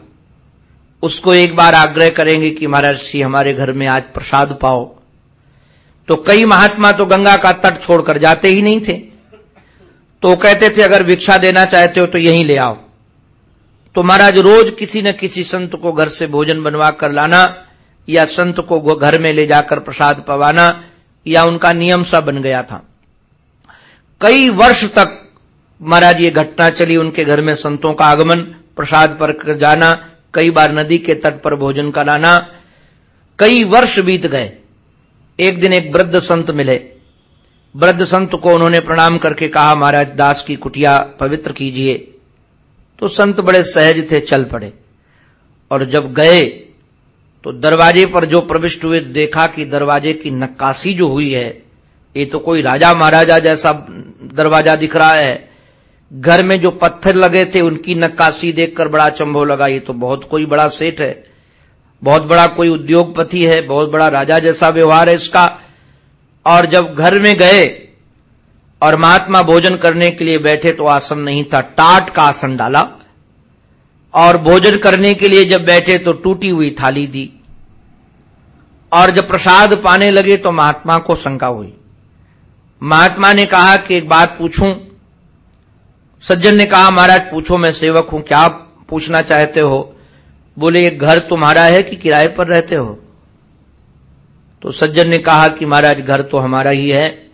उसको एक बार आग्रह करेंगे कि महाराज जी हमारे घर में आज प्रसाद पाओ। तो कई महात्मा तो गंगा का तट छोड़कर जाते ही नहीं थे। तो कहते थे, अगर भिक्षा देना चाहते हो तो यहीं ले आओ। तो महाराज रोज किसी न किसी संत को घर से भोजन बनवा कर लाना, या संत को घर में ले जाकर प्रसाद पवाना, या उनका नियम सा बन गया था। कई वर्ष तक महाराज, ये घटना चली, उनके घर में संतों का आगमन, प्रसाद पर जाना, कई बार नदी के तट पर भोजन कराना कई वर्ष बीत गए। एक दिन एक वृद्ध संत मिले। वृद्ध संत को उन्होंने प्रणाम करके कहा, महाराज, दास की कुटिया पवित्र कीजिए। तो संत बड़े सहज थे, चल पड़े। और जब गए तो दरवाजे पर जो प्रविष्ट हुए, देखा कि दरवाजे की नक्काशी जो हुई है, ये तो कोई राजा महाराजा जैसा दरवाज़ा दिख रहा है घर में जो पत्थर लगे थे, उनकी नक्काशी देखकर बड़ा चंभो लगा। ये तो बहुत कोई बड़ा सेठ है, बहुत बड़ा कोई उद्योगपति है, बहुत बड़ा राजा जैसा व्यवहार है इसका। और जब घर में गए और महात्मा भोजन करने के लिए बैठे तो आसन नहीं था, टाट का आसन डाला। और भोजन करने के लिए जब बैठे तो टूटी हुई थाली दी। और जब प्रसाद पाने लगे तो महात्मा को शंका हुई। महात्मा ने कहा कि एक बात पूछूँ सज्जन ने कहा, महाराज, पूछो, मैं सेवक हूँ, क्या पूछना चाहते हो? बोले ये घर तुम्हारा है कि किराए पर रहते हो? तो सज्जन ने कहा कि, महाराज, घर तो हमारा ही है।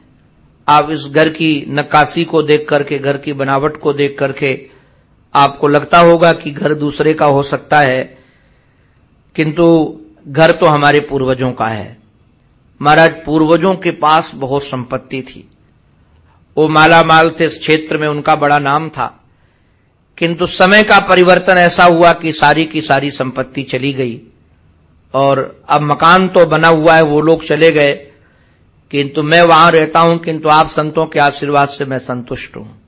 आप इस घर की नक्काशी को देख करके, घर की बनावट को देख करके, आपको लगता होगा कि घर दूसरे का हो सकता है, किंतु घर तो हमारे पूर्वजों का है। महाराज, पूर्वजों के पास बहुत संपत्ति थी। वो माला माल थे, इस क्षेत्र में उनका बड़ा नाम था। किंतु समय का परिवर्तन ऐसा हुआ कि सारी की सारी संपत्ति चली गई। और अब मकान तो बना हुआ है, वो लोग चले गए। किंतु मैं वहाँ रहता हूँ, किंतु आप संतों के आशीर्वाद से मैं संतुष्ट हूँ।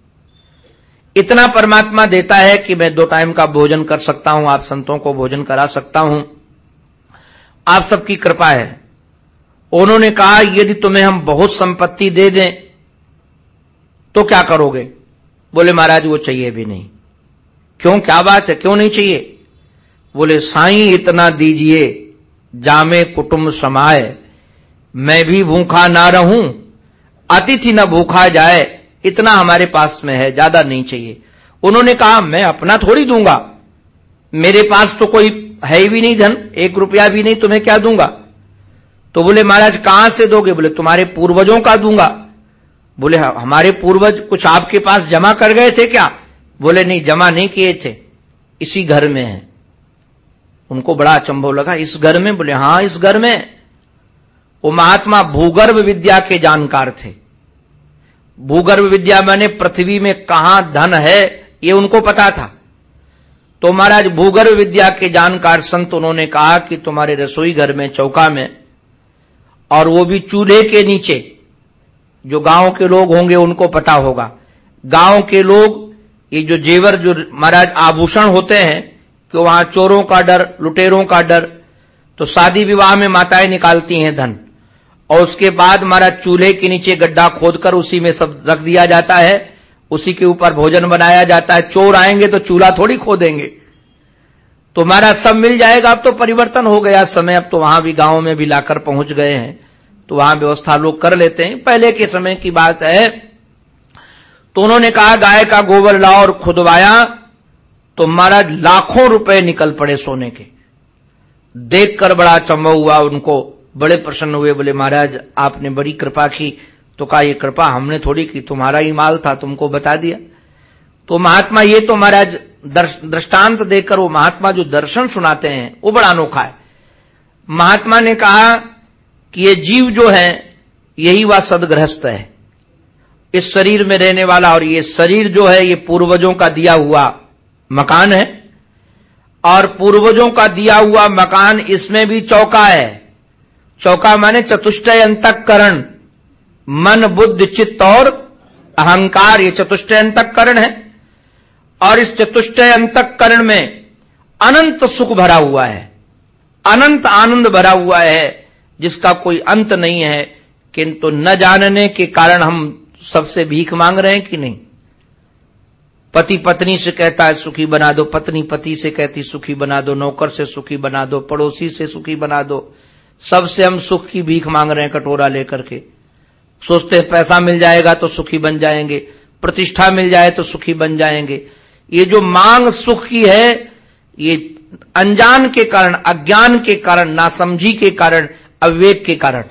इतना परमात्मा देता है कि मैं दो टाइम का भोजन कर सकता हूँ, आप संतों को भोजन करा सकता हूँ। आप सबकी कृपा है। उन्होंने कहा, यदि तुम्हें हम बहुत संपत्ति दे दें तो क्या करोगे? बोले, महाराज, वो चाहिए भी नहीं। क्यों? क्या बात है? क्यों नहीं चाहिए? बोले, साईं, इतना दीजिए, जामे कुटुंब समाए मैं भी भूखा ना रहूँ, अतिथि ना भूखा जाए, इतना हमारे पास में है, ज़्यादा नहीं चाहिए। उन्होंने कहा, मैं अपना थोड़ी दूँगा। मेरे पास तो कोई है भी नहीं धन, एक रुपया भी नहीं, तुम्हें क्या दूँगा? तो बोले, महाराज, कहाँ से दोगे? बोले, तुम्हारे पूर्वजों का दूँगा। बोले हमारे पूर्वज कुछ आपके पास जमा कर गए थे क्या? बोले, नहीं, जमा नहीं किए थे। इसी घर में है। उनको बड़ा अचंभव लगा, इस घर में? बोले, हाँ, इस घर में। वो महात्मा भूगर्भ विद्या के जानकार थे। भूगर्भ विद्या मैंने पृथ्वी में कहा धन है, ये उनको पता था। तो महाराज, भूगर्भ विद्या के जानकार संत उन्होंने कहा कि तुम्हारे रसोई घर में, चौका में, और वो भी चूल्हे के नीचे जो गाँव के लोग होंगे उनको पता होगा। गाँव के लोग, ये जो जेवर, जो महाराज आभूषण होते हैं, कि वहाँ चोरों का डर, लुटेरों का डर तो शादी विवाह में माताएँ निकालती हैं धन। और उसके बाद महाराज चूल्हे के नीचे गड्ढा खोदकर उसी में सब रख दिया जाता है, उसी के ऊपर भोजन बनाया जाता है। चोर आएँगे तो चूल्हा थोड़ी खोदेंगे। तो महाराज सब मिल जाएगा, अब तो परिवर्तन हो गया समय, अब तो वहाँ भी गाँव में भी लाकर पहुँच गए हैं। तो वहाँ व्यवस्था लोग कर लेते हैं। पहले के समय की बात है तो उन्होंने कहा, गाय का गोबर लाओ और खुदवाया तो महाराज लाखों रुपए निकल पड़े सोने के। देखकर बड़ा चंबा हुआ उनको। बड़े प्रसन्न हुए, बोले, महाराज, आपने बड़ी कृपा की। तो कहा, ये कृपा हमने थोड़ी की, तुम्हारा ही माल था, तुमको बता दिया। तो महात्मा ये तो महाराज दृष्टांत देकर वो महात्मा जो दर्शन सुनाते हैं, वो बड़ा अनोखा है। महात्मा ने कहा कि ये जीव जो है, यही वह सदग्रस्त है। इस शरीर में रहने वाला और ये शरीर जो है, ये पूर्वजों का दिया हुआ मकान है। और पूर्वजों का दिया हुआ मकान इसमें भी चौका है। चौका माने चतुष्टय अंतकरण मन, बुद्ध, चित्त और अहंकार, ये चतुष्टय अंतकरण है। और इस चतुष्टय अंतकरण में अनंत सुख भरा हुआ है। अनंत आनंद भरा हुआ है। जिसका कोई अंत नहीं है, किंतु न जानने के कारण हम सबसे भीख मांग रहे हैं कि नहीं? पति पत्नी से कहता है, सुखी बना दो। पत्नी पति से कहती, सुखी बना दो। नौकर से, सुखी बना दो। पड़ोसी से, सुखी बना दो। सबसे हम सुख की भीख मांग रहे हैं कटोरा लेकर के। सोचते हैं, पैसा मिल जाएगा तो सुखी बन जाएँगे। प्रतिष्ठा मिल जाए तो सुखी बन जाएँगे। ये जो मांग सुख की है, ये अनजान के कारण, अज्ञान के कारण, नासमझी के कारण अविवेक के कारण।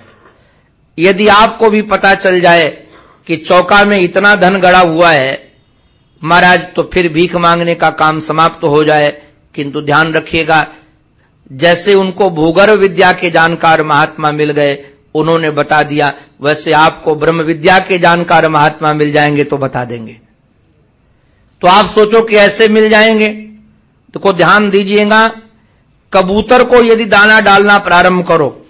यदि आपको भी पता चल जाए कि चौका में इतना धन गड़ा हुआ है, महाराज तो फिर भीख मांगने का काम समाप्त तो हो जाए। किंतु ध्यान रखिएगा, जैसे उनको भूगर्भ विद्या के जानकार महात्मा मिल गए, उन्होंने बता दिया, वैसे आपको ब्रह्म विद्या के जानकार महात्मा मिल जाएँगे तो बता देंगे। तो आप सोचो कि ऐसे मिल जाएँगे। तो को ध्यान दीजिएगा, कबूतर को यदि दाना डालना प्रारंभ करो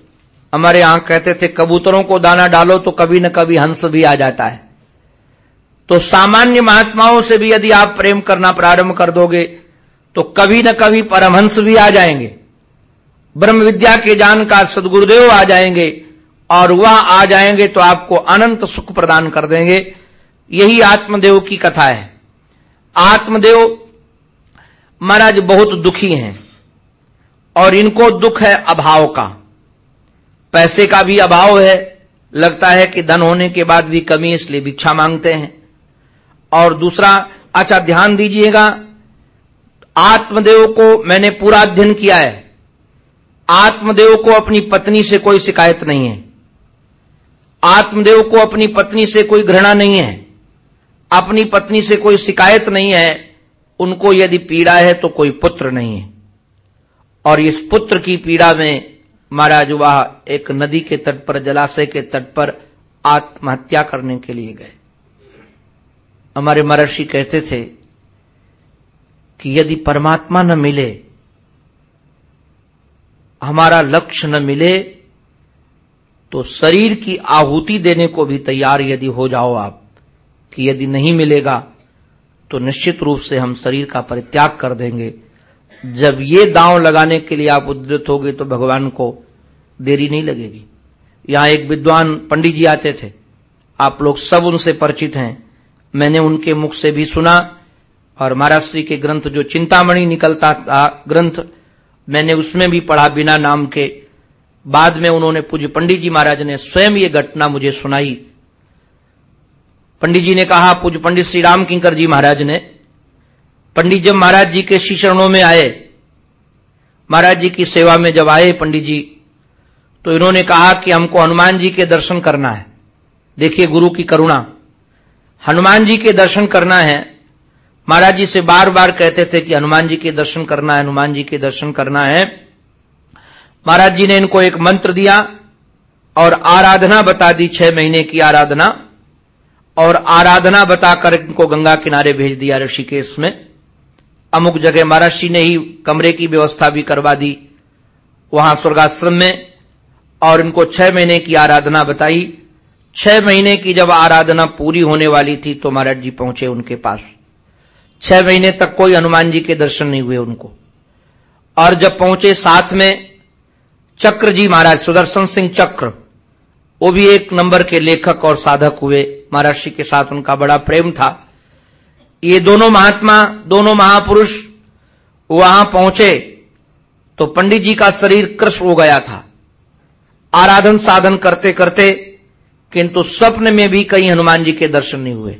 हमारे यहाँ कहते थे, कबूतरों को दाना डालो तो कभी न कभी हंस भी आ जाता है। तो सामान्य महात्माओं से भी यदि आप प्रेम करना प्रारंभ कर दोगे तो कभी न कभी परमहंस भी आ जाएँगे। ब्रह्म विद्या के जानकार सदगुरुदेव आ जाएँगे और वह आ जाएँगे तो आपको अनंत सुख प्रदान कर देंगे। यही आत्मदेव की कथा है। आत्मदेव महाराज बहुत दुखी हैं और इनको दुख है अभाव का। पैसे का भी अभाव है। लगता है कि धन होने के बाद भी कमी इसलिए भिक्षा मांगते हैं। और दूसरा अच्छा ध्यान दीजिएगा, आत्मदेव को मैंने पूरा अध्ययन किया है। आत्मदेव को अपनी पत्नी से कोई शिकायत नहीं है। आत्मदेव को अपनी पत्नी से कोई घृणा नहीं है। अपनी पत्नी से कोई शिकायत नहीं है। उनको यदि पीड़ा है तो कोई पुत्र नहीं है। और इस पुत्र की पीड़ा में महाराज वह एक नदी के तट पर, जलाशय के तट पर आत्महत्या करने के लिए गए। हमारे महर्षि कहते थे कि यदि परमात्मा न मिले, हमारा लक्ष्य न मिले तो शरीर की आहुति देने को भी तैयार यदि हो जाओ आप, कि यदि नहीं मिलेगा तो निश्चित रूप से हम शरीर का परित्याग कर देंगे। जब ये दांव लगाने के लिए आप उद्यत होगे तो भगवान को देरी नहीं लगेगी। यहाँ एक विद्वान पंडित जी आते थे। आप लोग सब उनसे परिचित हैं। मैंने उनके मुख से भी सुना और महाराज श्री के ग्रंथ, जो चिंतामणि निकलता था ग्रंथ, मैंने उसमें भी पढ़ा बिना नाम के। बाद में उन्होंने पूज्य पंडित जी महाराज ने स्वयं ये घटना मुझे सुनाई। पंडित जी ने कहा, पूज्य पंडित श्री राम किंकर जी महाराज ने पंडित जब महाराज जी के श्री चरणों में आए, महाराज जी की सेवा में जब आए पंडित जी तो इन्होंने कहा कि हमको हनुमान जी के दर्शन करना है। देखिए गुरु की करुणा। हनुमान जी के दर्शन करना है। महाराज जी से बार बार कहते थे कि हनुमान जी के दर्शन करना है, हनुमान जी के दर्शन करना है। महाराज जी ने इनको एक मंत्र दिया और आराधना बता दी छह महीने की आराधना और आराधना बताकर इनको गंगा किनारे भेज दिया ऋषिकेश में। अमुक जगह महाराज जी ने ही कमरे की व्यवस्था भी करवा दी। वहाँ स्वर्गाश्रम में और इनको छह महीने की आराधना बताई। छह महीने की जब आराधना पूरी होने वाली थी तो महाराज जी पहुँचे उनके पास। छह महीने तक कोई हनुमान जी के दर्शन नहीं हुए उनको। और जब पहुँचे साथ में चक्र जी महाराज, सुदर्शन सिंह चक्र, वो भी एक नंबर के लेखक और साधक हुए। महाराज जी के साथ उनका बड़ा प्रेम था। ये दोनों महात्मा, दोनों महापुरुष वहाँ पहुँचे तो पंडित जी का शरीर कृष हो गया था। आराधन साधन करते करते, किंतु स्वप्न में भी कहीं हनुमान जी के दर्शन नहीं हुए।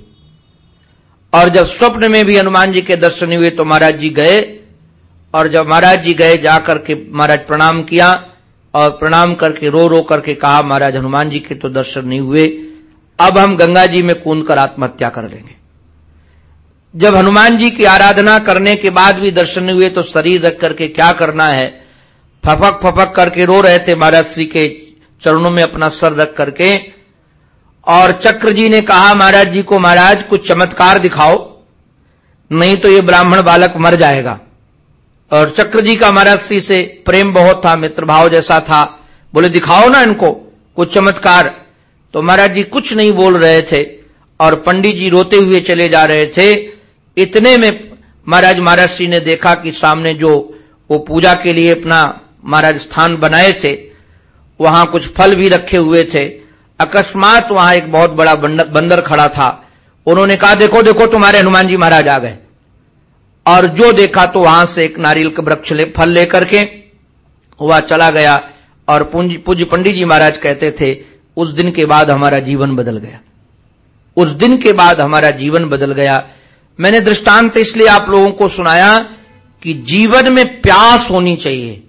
और जब स्वप्न में भी हनुमान जी के दर्शन नहीं हुए तो महाराज जी गए, और जब महाराज जी गए, जाकर के महाराज प्रणाम किया, और प्रणाम करके, रो रो करके कहा, महाराज हनुमान जी के तो दर्शन नहीं हुए, अब हम गंगा जी में कूद कर आत्महत्या कर लेंगे। जब हनुमान जी की आराधना करने के बाद भी दर्शन हुए तो शरीर रख करके क्या करना है? फपक फपक करके रो रहे थे महाराज श्री के चरणों में अपना सर रख करके। और चक्र जी ने कहा, महाराज जी को महाराज, कुछ चमत्कार दिखाओ, नहीं तो ये ब्राह्मण बालक मर जाएगा। और चक्र जी का महाराज श्री से प्रेम बहुत था मित्र भाव जैसा था। बोले, दिखाओ ना इनको, कुछ चमत्कार। तो महाराज जी कुछ नहीं बोल रहे थे और पंडित जी रोते हुए चले जा रहे थे। इतने में महाराज महाराज श्री ने देखा कि सामने जो वो पूजा के लिए अपना महाराज स्थान बनाए थे वहाँ कुछ फल भी रखे हुए थे। अकस्मात वहाँ एक बहुत बड़ा बंदर खड़ा था। उन्होंने कहा देखो देखो तुम्हारे हनुमान जी महाराज आ गए। और जो देखा तो वहाँ से एक नारियल का वृक्ष ले, फल लेकर के वह चला गया। और पूज्य पंडित जी महाराज कहते थे उस दिन के बाद हमारा जीवन बदल गया। उस दिन के बाद हमारा जीवन बदल गया। मैंने दृष्टांत इसलिए आप लोगों को सुनाया कि जीवन में प्यास होनी चाहिए।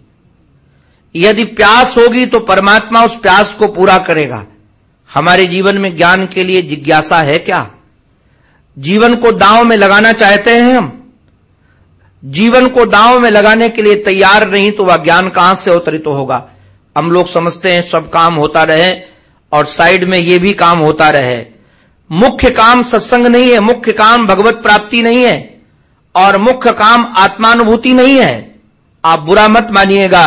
यदि प्यास होगी तो परमात्मा उस प्यास को पूरा करेगा। हमारे जीवन में ज्ञान के लिए जिज्ञासा है क्या? जीवन को दांव में लगाना चाहते हैं हम? जीवन को दांव में लगाने के लिए तैयार नहीं तो वह ज्ञान कहाँ से अवतरित तो होगा? हम लोग समझते हैं सब काम होता रहे और साइड में यह भी काम होता रहे। मुख्य काम सत्संग नहीं है, मुख्य काम भगवत प्राप्ति नहीं है, और मुख्य काम आत्मानुभूति नहीं है। आप बुरा मत मानिएगा,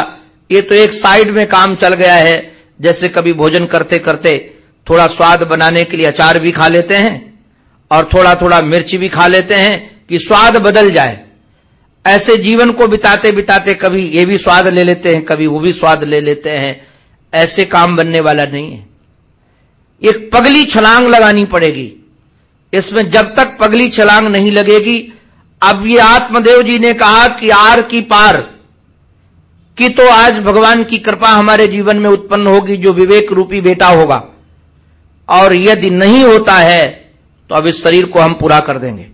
ये तो एक साइड में काम चल गया है, जैसे कभी भोजन करते करते थोड़ा स्वाद बनाने के लिए अचार भी खा लेते हैं, और थोड़ा थोड़ा मिर्च भी खा लेते हैं कि स्वाद बदल जाए। ऐसे जीवन को बिताते बिताते कभी ये भी स्वाद ले लेते हैं, कभी वो भी स्वाद ले लेते हैं, ऐसे काम बनने वाला नहीं है। एक पगली छलांग लगानी पड़ेगी। इसमें जब तक पगली छलांग नहीं लगेगी, अब ये आत्मदेव जी ने कहा कि आर की पार, कि तो आज भगवान की कृपा हमारे जीवन में उत्पन्न होगी, जो विवेक रूपी बेटा होगा। और यदि नहीं होता है तो अब इस शरीर को हम पूरा कर देंगे।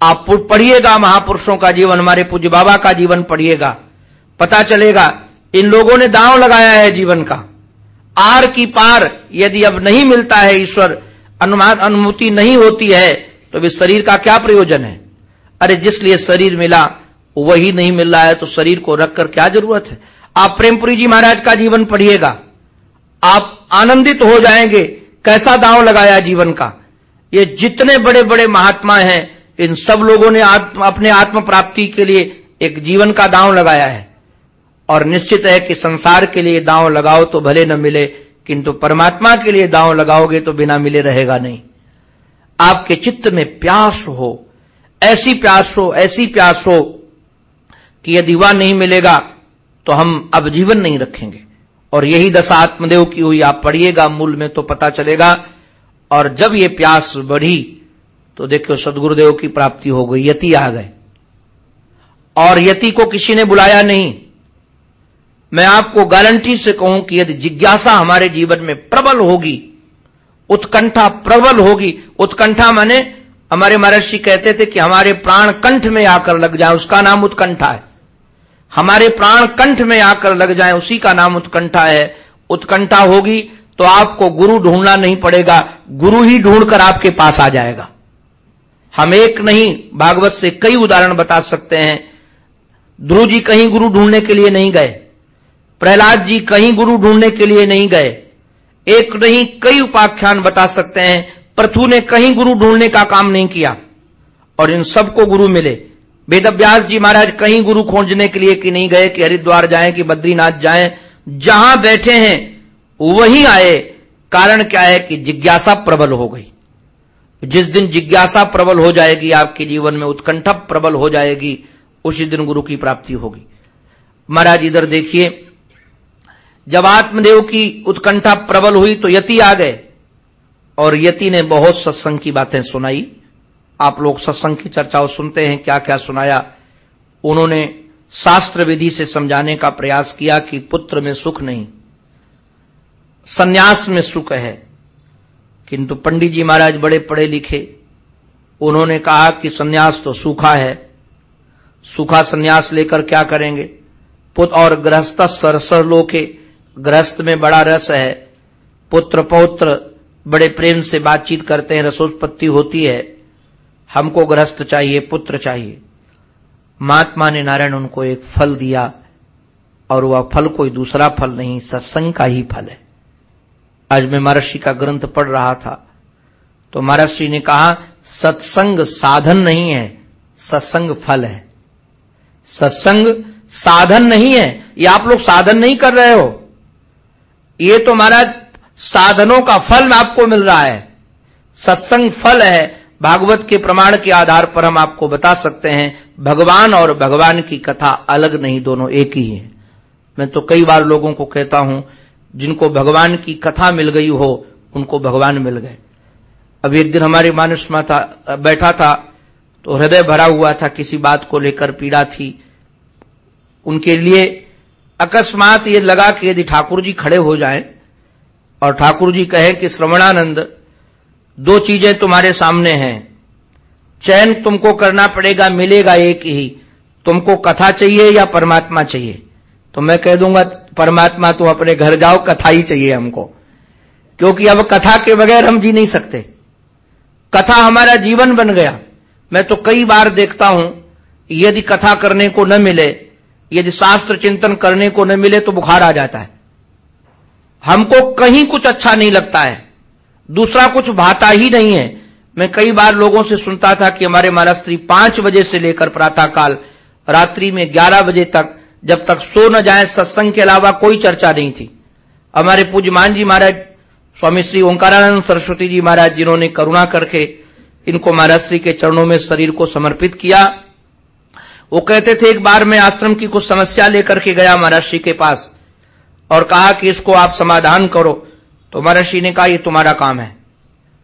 आप पढ़िएगा, महापुरुषों का जीवन, हमारे पूज्य बाबा का जीवन पढ़िएगा। पता चलेगा, इन लोगों ने दांव लगाया है जीवन का। आर की पार यदि अब नहीं मिलता है ईश्वर अनुमान अनुमति नहीं होती है तो इस शरीर का क्या प्रयोजन है? अरे जिसलिए शरीर मिला वही नहीं मिल रहा है तो शरीर को रखकर क्या ज़रूरत है? आप प्रेमपुरी जी महाराज का जीवन पढ़िएगा। आप आनंदित हो जाएँगे कैसा दांव लगाया जीवन का? ये जितने बड़े बड़े महात्मा हैं इन सब लोगों ने आत्म, अपने आत्म प्राप्ति के लिए एक जीवन का दांव लगाया है। और निश्चित है कि संसार के लिए दांव लगाओ तो भले न मिले, किंतु परमात्मा के लिए दांव लगाओगे तो बिना मिले रहेगा नहीं। आपके चित्त में प्यास हो, ऐसी प्यास हो, ऐसी प्यास हो कि यदि वह नहीं मिलेगा तो हम अब जीवन नहीं रखेंगे। और यही दशा आत्मदेव की हुई, आप पढ़िएगा मूल में तो पता चलेगा। और जब ये प्यास बढ़ी तो देखो सदगुरुदेव की प्राप्ति हो गई, यति आ गए। और यति को किसी ने बुलाया नहीं। मैं आपको गारंटी से कहूँ कि यदि जिज्ञासा हमारे जीवन में प्रबल होगी, उत्कंठा प्रबल होगी, उत्कंठा माने हमारे महर्षि कहते थे कि हमारे प्राण कंठ में आकर लग जाए, उसका नाम उत्कंठा है। हमारे प्राण कंठ में आकर लग जाए, उसी का नाम उत्कंठा है। उत्कंठा होगी तो आपको गुरु ढूंढना नहीं पड़ेगा, गुरु ही ढूंढकर आपके पास आ जाएगा। हम एक नहीं, भागवत से कई उदाहरण बता सकते हैं। ध्रुव जी कहीं गुरु ढूँढने के लिए नहीं गए। प्रहलाद जी कहीं गुरु ढूँढने के लिए नहीं गए। एक नहीं, कई उपाख्यान बता सकते हैं। पृथु ने कहीं गुरु ढूँढने का काम नहीं किया। और इन सबको गुरु मिले। वेदव्यास जी महाराज कहीं गुरु खोजने के लिए कि नहीं गए, कि हरिद्वार जाएँ, कि बद्रीनाथ जाएँ, जहाँ बैठे हैं, वहीं आए। कारण क्या है कि जिज्ञासा प्रबल हो गई। जिस दिन जिज्ञासा प्रबल हो जाएगी, आपके जीवन में उत्कंठा प्रबल हो जाएगी, उसी दिन गुरु की प्राप्ति होगी। महाराज, इधर देखिए जब आत्मदेव की उत्कंठा प्रबल हुई तो यति आ गए। और यति ने बहुत सत्संग की बातें सुनाई। आप लोग सत्संग की चर्चाओं सुनते हैं क्या क्या सुनाया। उन्होंने शास्त्र विधि से समझाने का प्रयास किया कि पुत्र में सुख नहीं, सन्यास में सुख है। किंतु पंडित जी महाराज बड़े पढ़े लिखे। उन्होंने कहा कि सन्यास तो सूखा है। सूखा सन्यास लेकर क्या करेंगे? पुत्र और गृहस्थ सरसर लोके गृहस्थ में बड़ा रस है। पुत्र पौत्र बड़े प्रेम से बातचीत करते हैं रसोत्पत्ति होती है। हमको गृहस्थ चाहिए, पुत्र चाहिए। महात्मा ने नारायण उनको एक फल दिया और वह फल कोई दूसरा फल नहीं, सत्संग का ही फल है। आज मैं महर्षि का ग्रंथ पढ़ रहा था तो महर्षि ने कहा, सत्संग साधन नहीं है, सत्संग फल है। सत्संग साधन नहीं है, ये आप लोग साधन नहीं कर रहे हो। ये तो महाराज साधनों का फल आपको मिल रहा है। सत्संग फल है। भागवत के प्रमाण के आधार पर हम आपको बता सकते हैं, भगवान और भगवान की कथा अलग नहीं, दोनों एक ही है। मैं तो कई बार लोगों को कहता हूँ, जिनको भगवान की कथा मिल गई हो, उनको भगवान मिल गए। अब एक दिन हमारे मानस था बैठा था तो हृदय भरा हुआ था, किसी बात को लेकर पीड़ा थी। उनके लिए अकस्मात ये लगा कि यदि ठाकुर जी खड़े हो जाएँ और ठाकुर जी कहें कि श्रवणानंद, दो चीज़ें तुम्हारे सामने हैं। चयन तुमको करना पड़ेगा, मिलेगा एक ही। तुमको कथा चाहिए या परमात्मा चाहिए? तो मैं कह दूँगा, परमात्मा तुम अपने घर जाओ, कथा ही चाहिए हमको। क्योंकि अब कथा के बगैर हम जी नहीं सकते। कथा हमारा जीवन बन गया। मैं तो कई बार देखता हूँ, यदि कथा करने को न मिले यदि शास्त्र चिंतन करने को न मिले तो बुखार आ जाता है। हमको कहीं कुछ अच्छा नहीं लगता है। दूसरा कुछ भाता ही नहीं है। मैं कई बार लोगों से सुनता था कि हमारे महाराज स्त्री पाँच बजे से लेकर प्रातःकाल, रात्रि में ग्यारह बजे तक, जब तक सो न जाए, सत्संग के अलावा कोई चर्चा नहीं थी। हमारे पूज्य मान जी महाराज, स्वामी श्री ओंकारानंद सरस्वती जी महाराज, जिन्होंने करुणा करके इनको महाराज श्री के चरणों में शरीर को समर्पित किया वो कहते थे, एक बार मैं आश्रम की कुछ समस्या लेकर के गया महर्षि के पास और कहा कि इसको आप समाधान करो। तो महर्षि ने कहा, ये तुम्हारा काम है।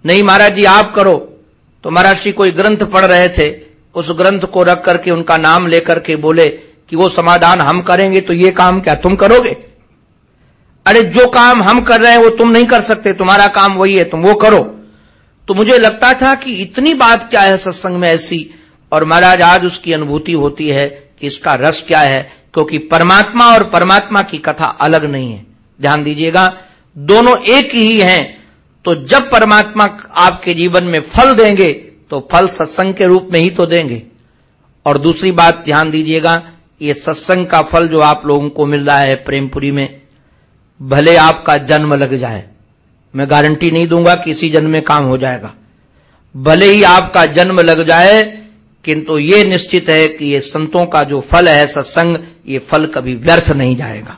नहीं महाराज जी, आप करो। तो महर्षि कोई ग्रंथ पढ़ रहे थे। उस ग्रंथ को रख करके उनका नाम लेकर के बोले कि वो समाधान हम करेंगे तो ये काम क्या तुम करोगे? अरे, जो काम हम कर रहे हैं, वो तुम नहीं कर सकते। तुम्हारा काम वही है, तुम वो करो। तो मुझे लगता था कि इतनी बात क्या है सत्संग में ऐसी। और महाराज, आज उसकी अनुभूति होती है कि इसका रस क्या है, क्योंकि परमात्मा और परमात्मा की कथा अलग नहीं है। ध्यान दीजिएगा, दोनों एक ही हैं तो जब परमात्मा आपके जीवन में फल देंगे तो फल सत्संग के रूप में ही तो देंगे। और दूसरी बात ध्यान दीजिएगा, ये सत्संग का फल जो आप लोगों को मिल रहा है प्रेमपुरी में, भले आपका जन्म लग जाए, मैं गारंटी नहीं दूँगा कि इसी जन्म में काम हो जाएगा। भले ही आपका जन्म लग जाए किंतु ये निश्चित है कि ये संतों का जो फल है, सत्संग, ये फल कभी व्यर्थ नहीं जाएगा।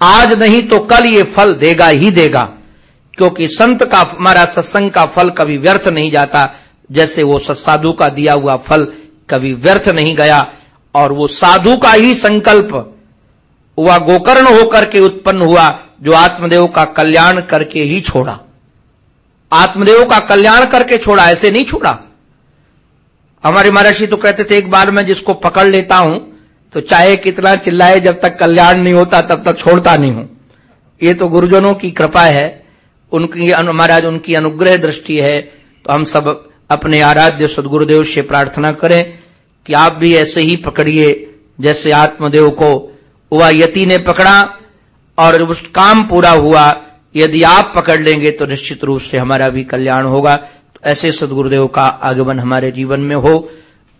आज नहीं तो कल ये फल देगा ही देगा, क्योंकि संत का, हमारा सत्संग का फल कभी व्यर्थ नहीं जाता, जैसे वो सत्साधु का दिया हुआ फल कभी व्यर्थ नहीं गया, और वो साधु का ही संकल्प वह गोकर्ण होकर के उत्पन्न हुआ, जो आत्मदेव का कल्याण करके ही छोड़ा। आत्मदेव का कल्याण करके छोड़ा, ऐसे नहीं छोड़ा। हमारे महर्षि तो कहते थे, एक बार मैं जिसको पकड़ लेता हूँ तो चाहे कितना चिल्लाए, जब तक कल्याण नहीं होता, तब तक छोड़ता नहीं हूँ। ये तो गुरुजनों की कृपा है। उनकी महाराज, उनकी अनुग्रह दृष्टि है। तो हम सब अपने आराध्य सदगुरुदेव से प्रार्थना करें कि आप भी ऐसे ही पकड़िए, जैसे आत्मदेव को वह यति ने पकड़ा और उस काम पूरा हुआ। यदि आप पकड़ लेंगे तो निश्चित रूप से हमारा भी कल्याण होगा। ऐसे सदगुरुदेव का आगमन हमारे जीवन में हो,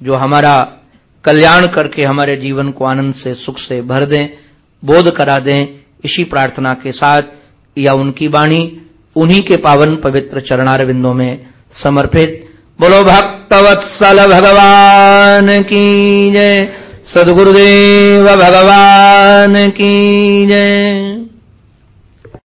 जो हमारा कल्याण करके हमारे जीवन को आनंद से, सुख से भर दें, बोध करा दें, इसी प्रार्थना के साथ या उनकी वाणी, उन्हीं के पावन पवित्र चरणारविंदों में समर्पित। बोलो, भक्तवत्सल भगवान की जय। सदगुरुदेव भगवान की जय।